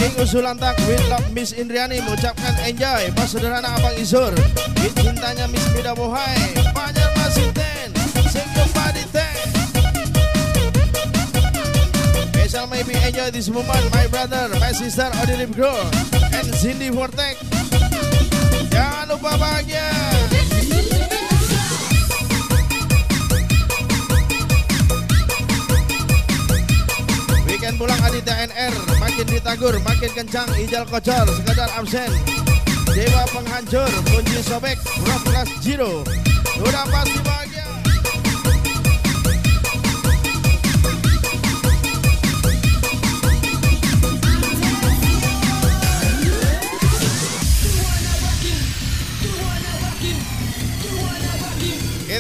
King usulan tak Win Love Miss Indriani mengucapkan enjoy. Pas sederhana Abang Izur. Hit cintanya Miss Mida Bohai. Banjar Masin Ten Sing body ten Special maybe enjoy this moment My brother, my sister Odilip Grow And Cindy Vortex. Jangan lupa bahagia. Weekend pulang Aditya NR Makin ditagur, makin kencang Ijal kocor, sekadar absen. Dewa penghancur, kunci sobek Class Zero. Udah pasti bahagia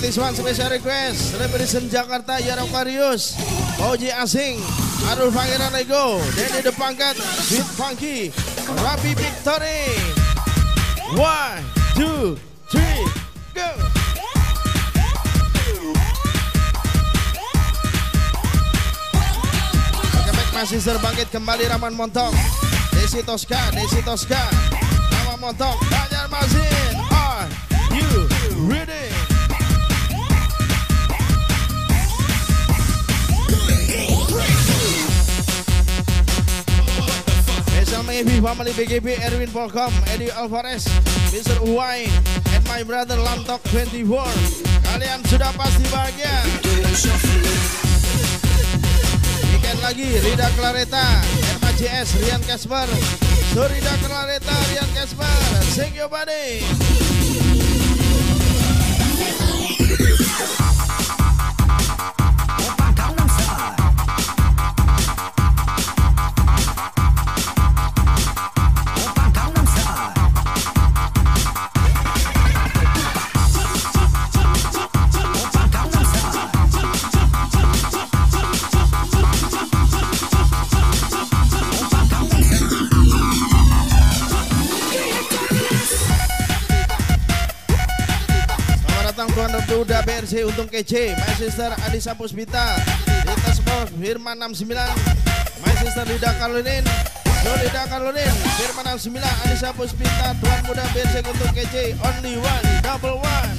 Okay, this one special request. Celebration Jakarta Yara Karius Oji Asing Arul Pangeran Ego Denny The Pangkat Sweet Funky. Rabi Victory. One, two, three, go. Masih terbangkit kembali Raman Montok. Desi Tosca, Desi Tosca. Raman Montok, Banjarmasin Are you ready? Maybe family BGB Erwin Polkom, Eddie Alvarez, Mr. Uwai, and my brother Lantok 24. Kalian sudah pasti bahagia. Weekend lagi, Rida Clareta, Erma JS, Rian Casper. So Rida Clareta, Rian Casper, sing your body. Garuda BRC Untung KC My sister Adisa Puspita Rita Sport Firman 69 My sister Lida Karolin Lida Karolin Firman 69 Adisa Puspita Tuan Muda BRC Untung KC Only one Double one.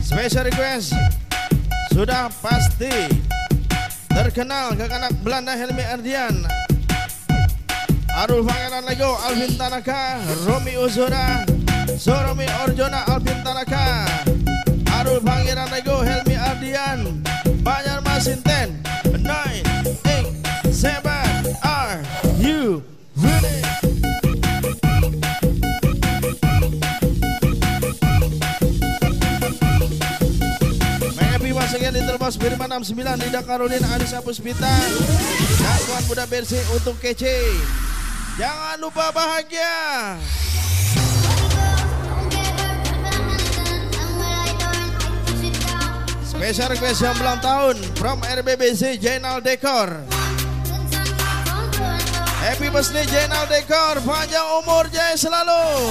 Special request sudah pasti terkenal ke anak Belanda Helmi Ardian. Arul Pangeran Lego Alvin Tanaka Romi Uzura Soromi Orjona Alvin Tanaka. Arul Pangeran Lego Helmi Ardian. Banjarmasin 10 9 8 7 Boss Birman 69 Nida Karolin Anissa Puspita Jangkauan muda versi untuk kece. Jangan lupa bahagia. Special request yang ulang tahun From RBBC Jainal Dekor. Happy birthday Jainal Dekor. Panjang umur jaya selalu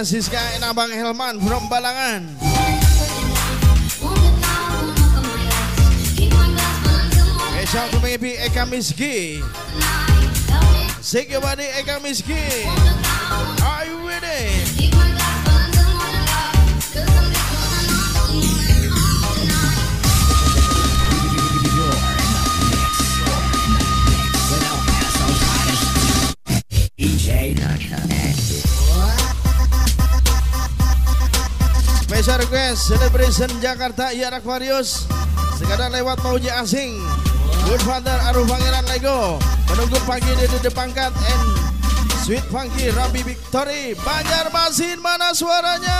Siska and Abang Helman from Balangan. Special to maybe Eka Miski. Shake your body Eka Miski. Are you ready? Special request Celebration Jakarta Iar Aquarius Sekadar lewat mauji asing. Good Father Aruf Pangeran Lego. Menunggu pagi di depan kat And Sweet Funky Rabi Victory. Banjarmasin mana suaranya?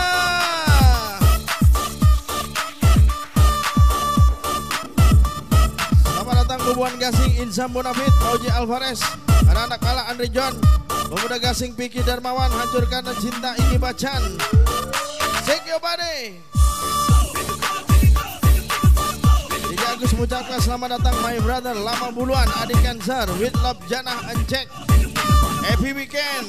Selamat datang Bubuan Gasing Insam Bonafit Mauji Alvarez. Anak-anak kalah Andre John. Pemuda Gasing Piki Darmawan Hancurkan cinta ini bacan Shake your body. Tiga Agus mengucapkan selamat datang my brother lama buluan adik cancer with love janah encek. Happy weekend.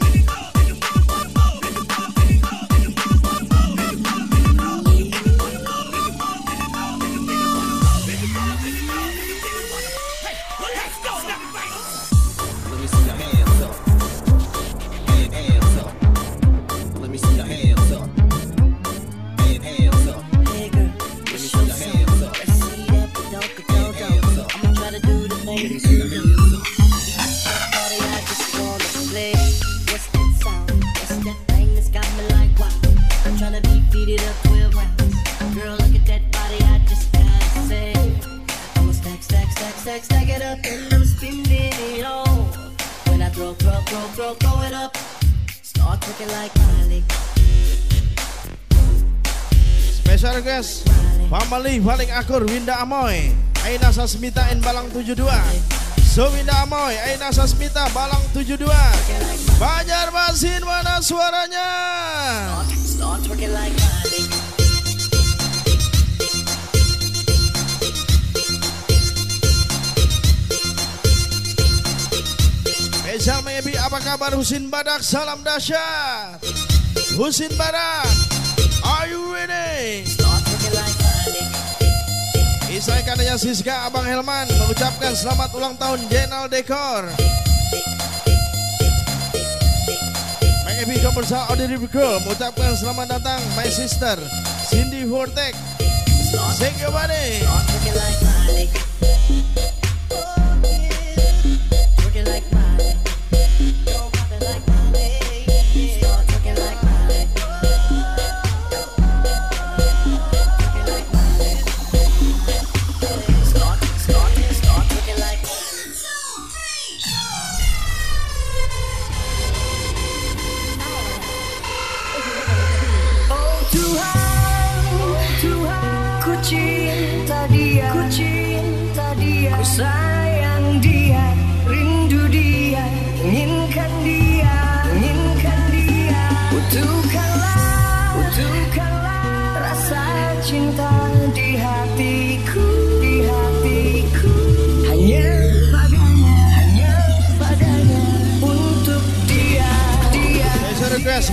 Request Family paling akur Winda Amoy. Aina Sasmita and Balang 72 So Winda Amoy Aina Sasmita Balang 72 Banjarmasin mana suaranya. Spesial Maybe apa kabar? Husin Badak Salam dahsyat. Husin Badak Are you ready? Isai kananya Siska Abang Helman mengucapkan selamat ulang tahun Jenal Dekor. Maybe Komersa Audrey Girl mengucapkan selamat datang my sister Cindy Vortek. Shake your body.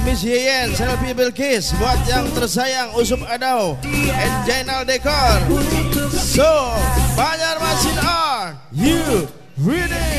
Miss Yeyen, Selfie Bilkis Buat yang tersayang Usup Adau And Jainal Dekor So, Banjarmasin are you ready?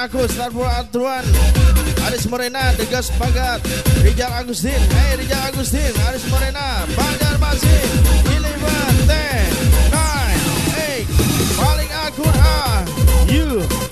Aku Starpur Atuan Aris Morena, Degas Pagat Rijal Agustin, hey Rijal Agustin Aris Morena, Banjarmasin 11, 10, 9, 8 Paling aku are you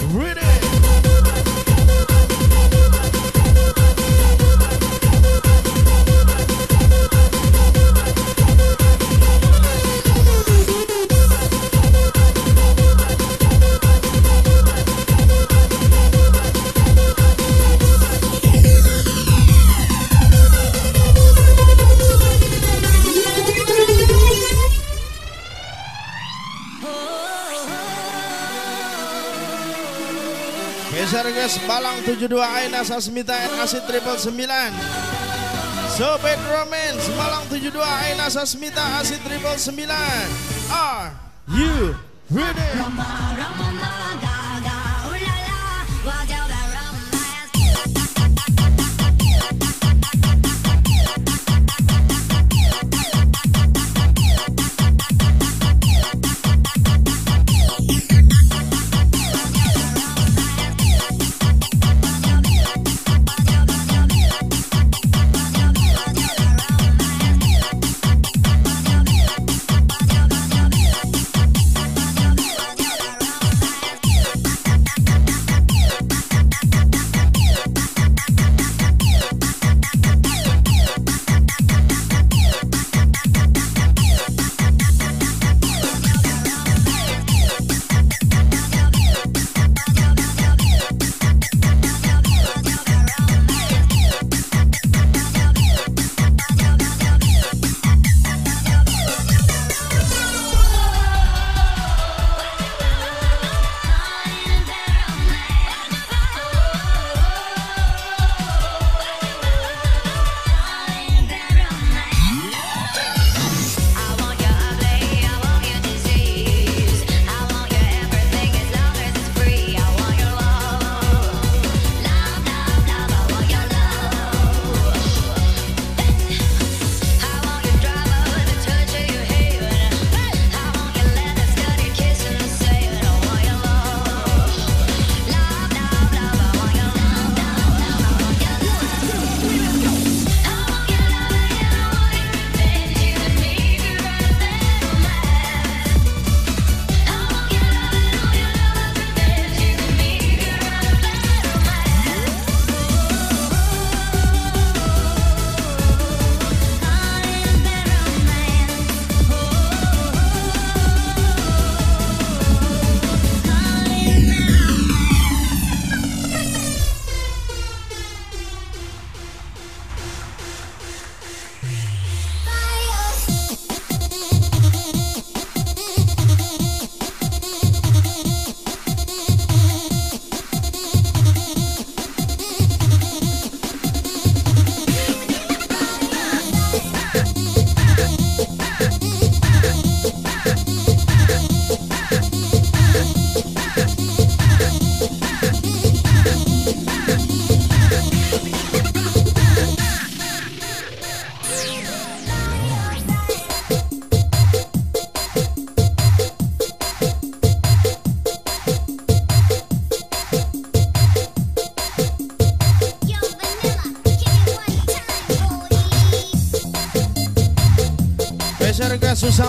72 Aina Sasmita Asit Triple 9 Sobat Romance Malang 72 Aina Sasmita Asit Triple 9 Are you ready? Special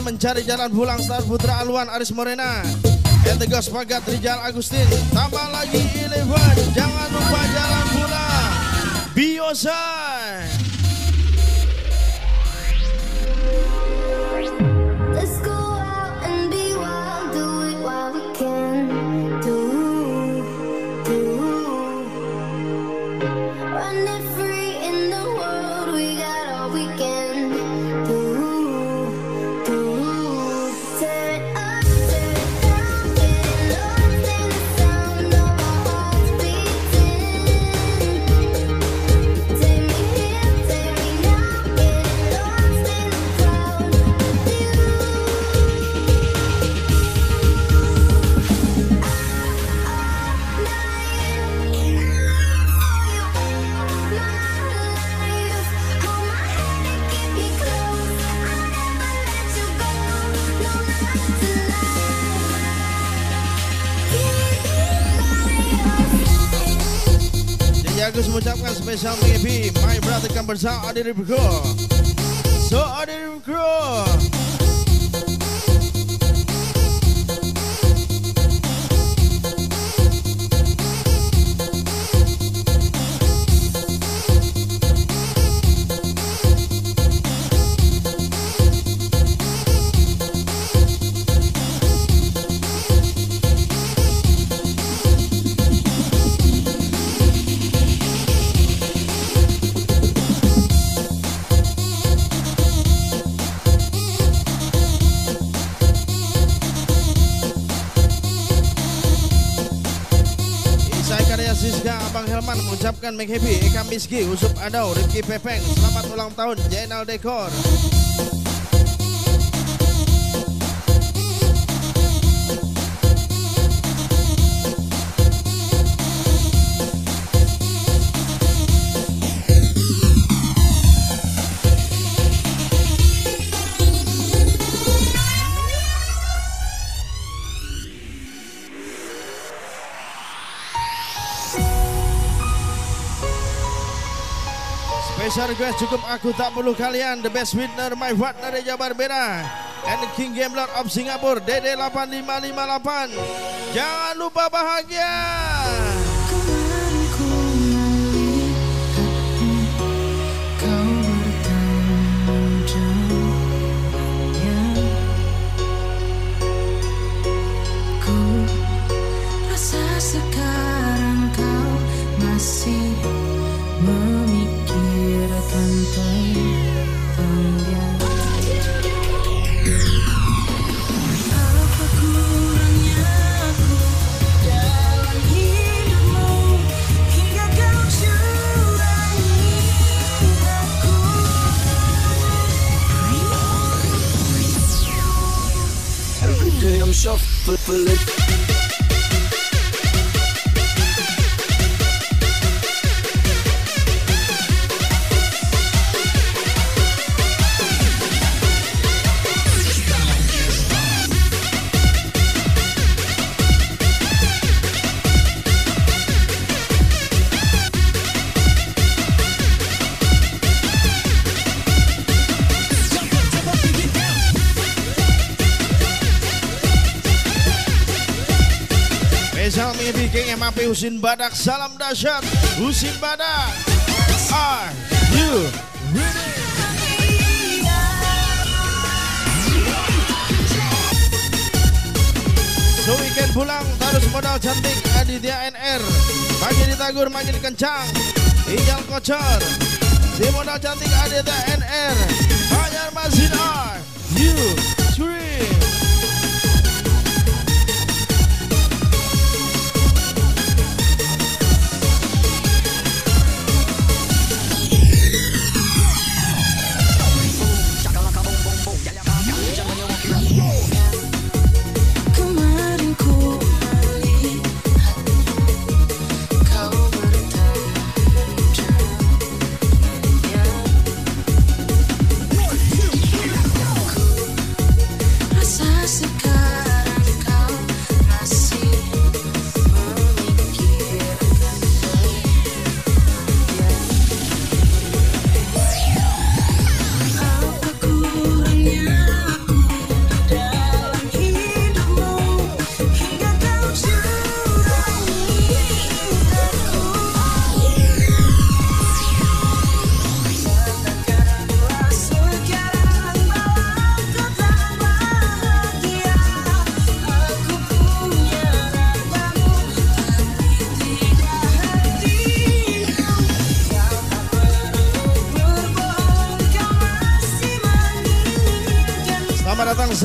mencari jalan pulang Star Putra Alwan Aris Morena. Ghost Pagat Rijal Agustin. Tambah lagi Eleven Jangan lupa jalan pulang. Biosai bersama Adi Ribko make happy Eka Miski Usup Adau Rifki Pepeng. Selamat ulang tahun Jainal Dekor request cukup aku tak perlu kalian. The best winner my what dari Jabar Merah. And King Gambler of Singapore DD 8558 Jangan lupa bahagia shuffling. Special Husin Badak Salam dahsyat. Husin Badak Are you ready? So weekend pulang Terus modal cantik Aditya NR Makin ditagur makin kencang Ijal kocor Si modal cantik Aditya NR Banyak Mazin Are You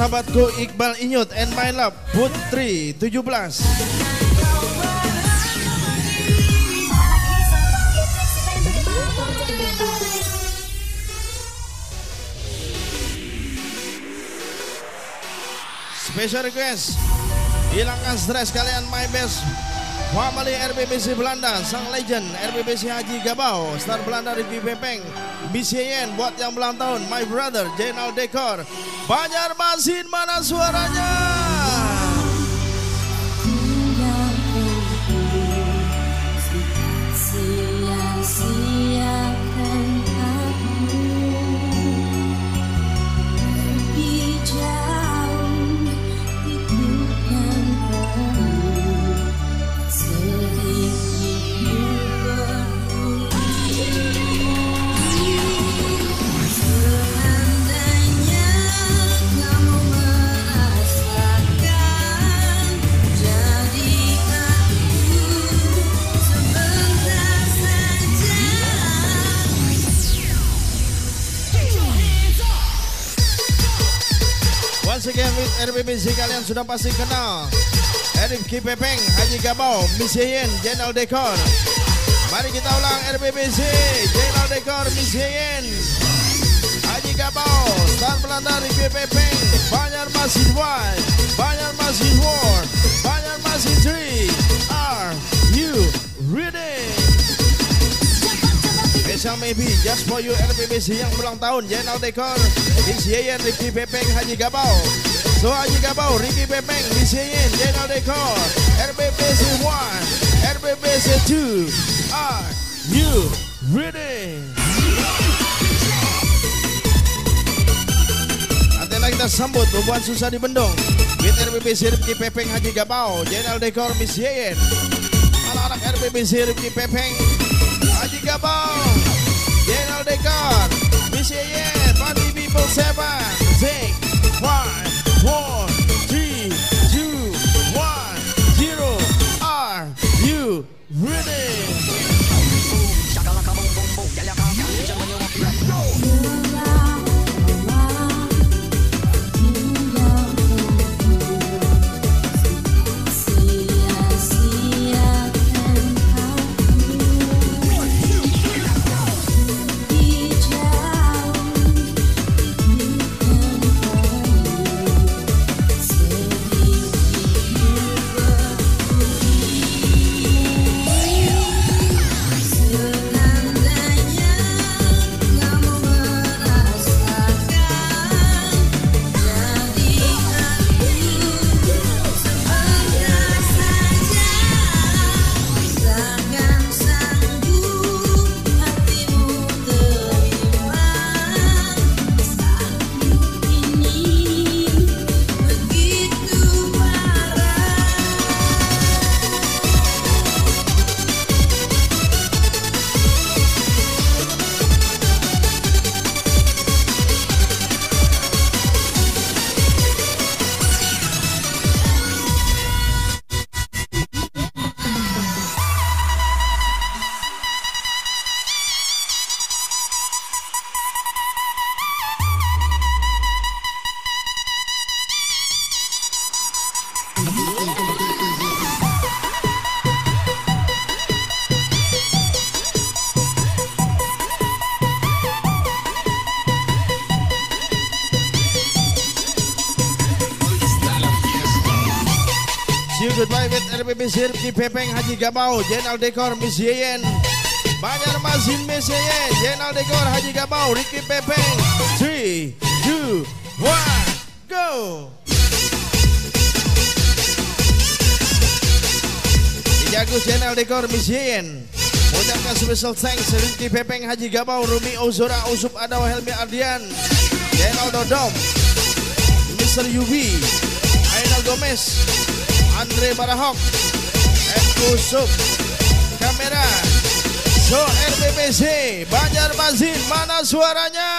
sahabatku Iqbal Inyut and my love Putri 17 Special request Hilangkan stres kalian my best. Family RBBC Belanda Sang legend RBBC Haji Gabau Star Belanda Ricky Pepeng BCN buat yang ulang tahun My brother Jenal Dekor Banjarmasin mana suaranya RBBC kalian sudah pasti kenal. Erif Kipepeng, Haji Gabau, Miss Yeyen, Jenal Dekor Mari kita ulang RBBC Jenal Dekor, Miss Yeyen. Haji Gabau, Star Belanda, Ricky Pepeng Banjarmasin 1, Banjarmasin 4, Banjarmasin 3 Are you ready? Special maybe just for you RBBC yang ulang tahun Jenal Dekor Miss Yeyen, Ricky Pepeng, Haji Gabau So Haji Gabau, Ricky Pepeng, Miss Yeyen, Jenal Dekor RBBC 1, RBBC 2 Are you ready? Nantilah kita sambut hubungan susah di Bendung. With RBBC Ricky Pepeng, Haji Gabau Jenal Dekor, Miss Yeyen Anak-anak RBBC Ricky Pepeng Haji Gabau Jenal Dekor Miss Yeyen Party People 7 6 RBBC Rifki Pepeng Haji Gabau Jenal Dekor Miss Yeyen. Banjarmasin Miss Yeyen Jenal Dekor Haji Gabau Ricky Pepeng. 3, 2, 1, go! Jagus Jenal Dekor Miss Yeyen. Mengucapkan special thanks Rizky Pepeng Haji Gabau Rumi Ozora Usup Adaw Helmi Ardian Jenal Dodom Mr. Yubi Ainal Gomez Andre Barahok Ed Usup Kamera So RBBC Banjarmasin mana suaranya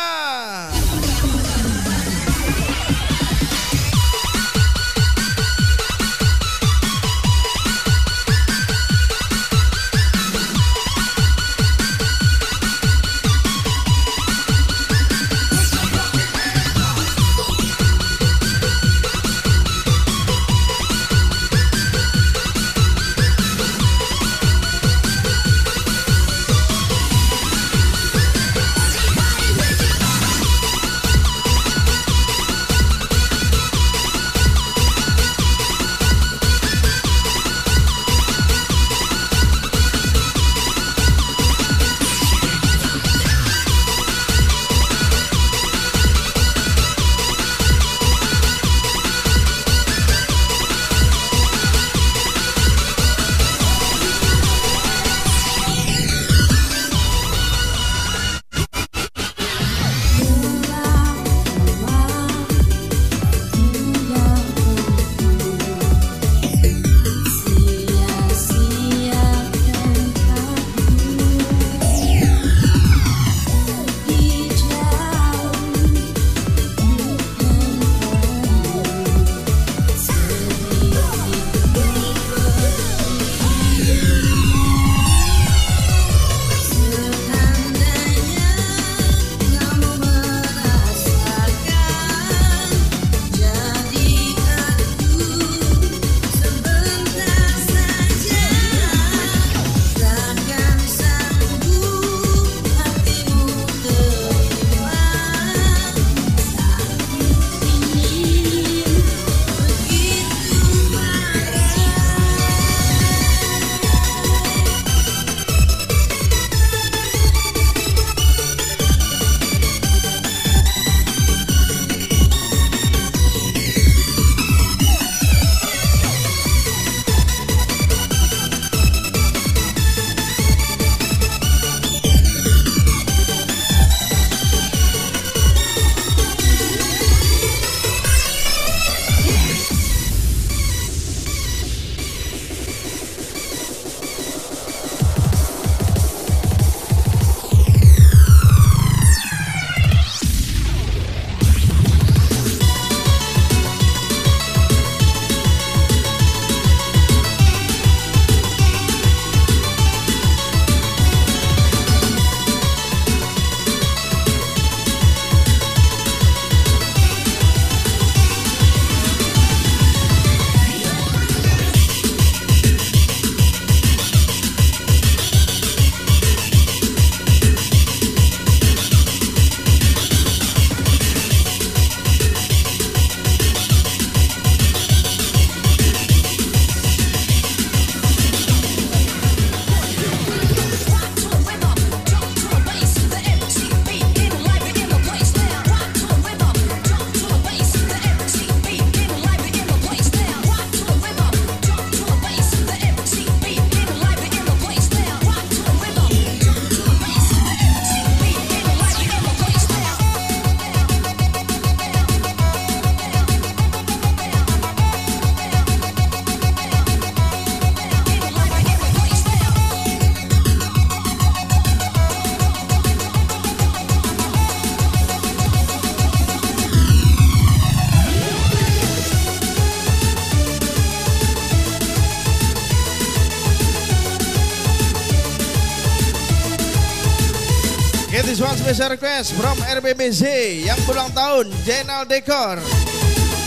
special request from RBBZ yang berulang tahun Jenal Dekor.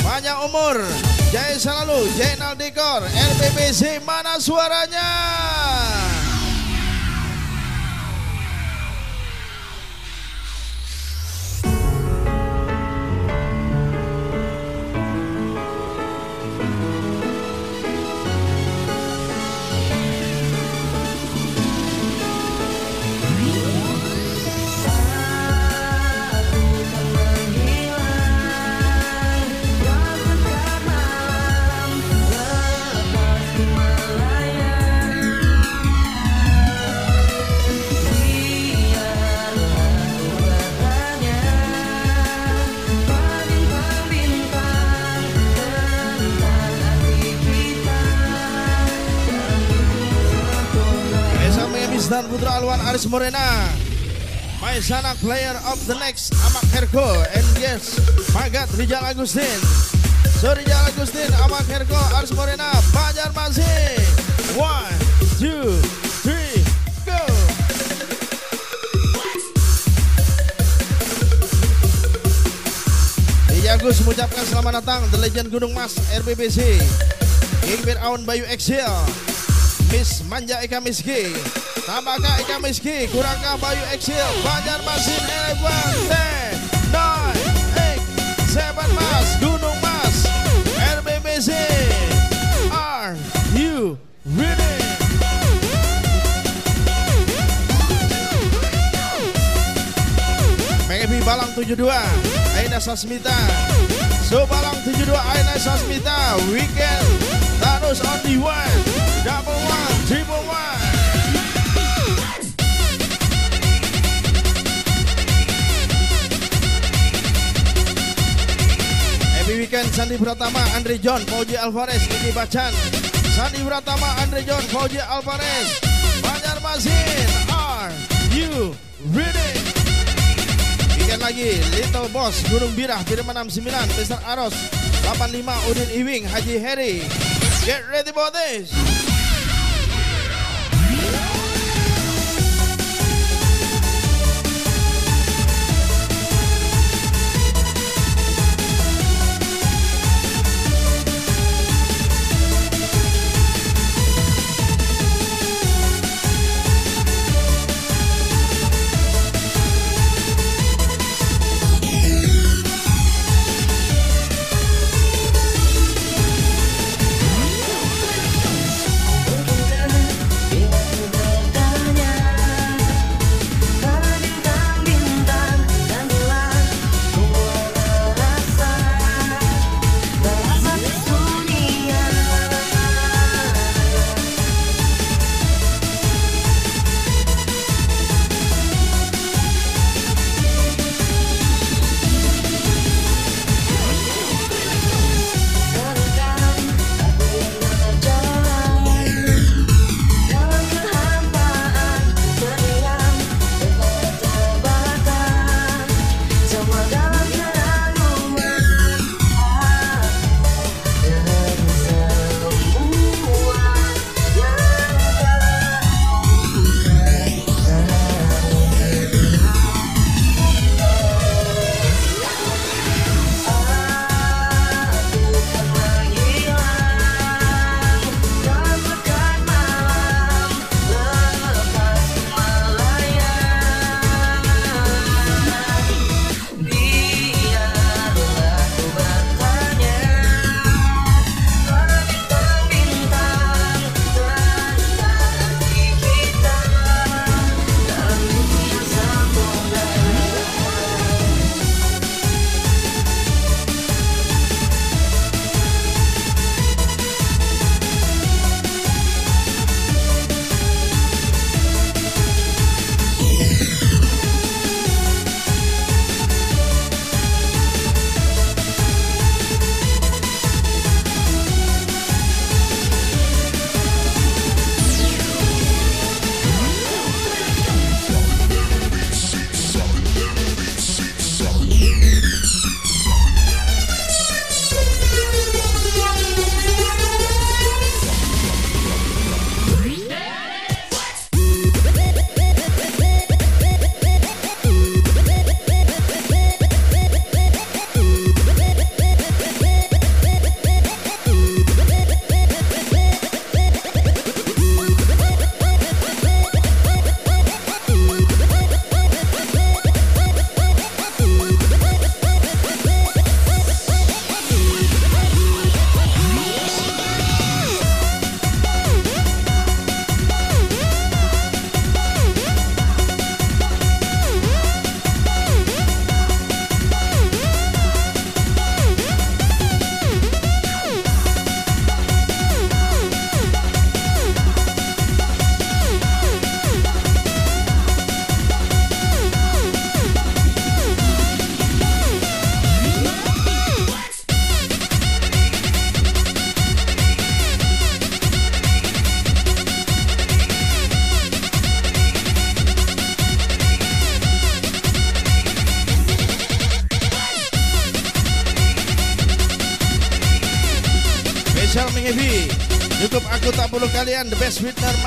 Banyak umur, jaya selalu Jenal Dekor. RBBZ mana suaranya? Aris Morena. My Sanak player of the next Amak Herko and yes Magat Rijal Agustin. So Rijal Agustin, Amak Herko, Aris Morena, Banjarmasin. One, two, three, go. DJ Agus mengucapkan selamat datang The Legend Gunung Mas RBBC King Fir'aun Bayu Excel Miss Manja Eka Miski Tambahkah Eka Miski Kurangkah Bayu Excel Banjarmasin Eleven Ten Nine Eight Seven Mas Gunung Mas RBBC Are you ready? Megapi Balang 72 Aina Sasmita. So Balang 72 Aina Sasmita. Weekend Thanos on the one Double one Triple one weekend Sandi Pratama Andre John Fauji Alvarez Ini Bacan Sandi Pratama Andre John Fauji Alvarez Banjarmasin Are you ready? Weekend lagi Little Boss Gunung Birah Firman 69 Mr. Aros 85 Udin Iwing Haji Heri Get ready for this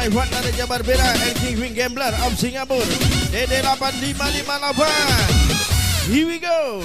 my one dari Jabar Bera And King Wing Gambler of Singapore DD 8558 Here we go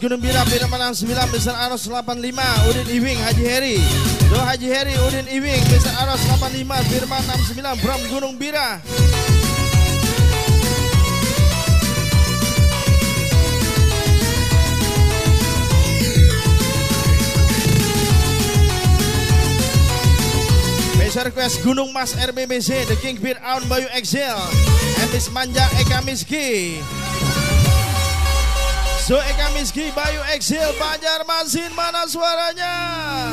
Gunung Bira Firman 69 Mr. Aros 85 Udin Iwing Haji Heri Do Haji Heri Udin Iwing Mr. Aros 85 Firman 69 From Gunung Bira Special request Gunung Mas RBBC The King Beer Aun Bayu Excel Emis Manja Eka Miski So Eka Miski Bayu Excel Banjar Masin mana suaranya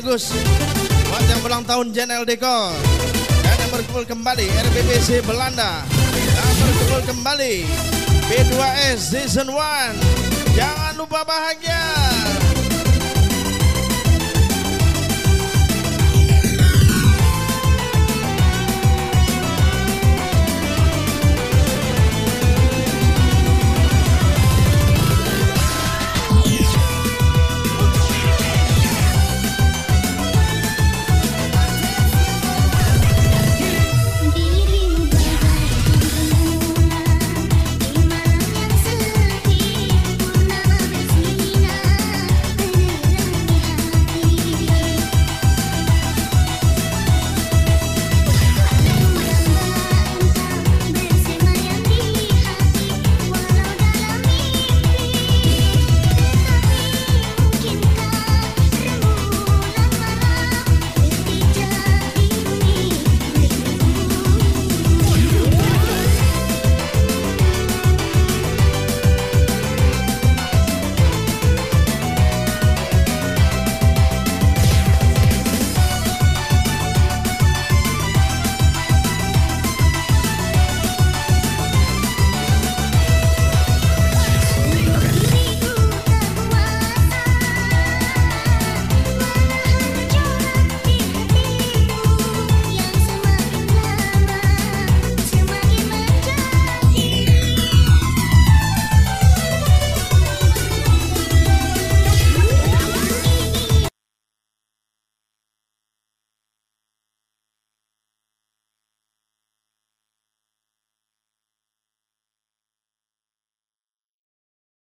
Agus. Buat yang ulang tahun Jenel Dekor Dan yang berkumpul kembali RBBC Belanda. Dan berkumpul kembali B2S Season 1 Jangan lupa bahagia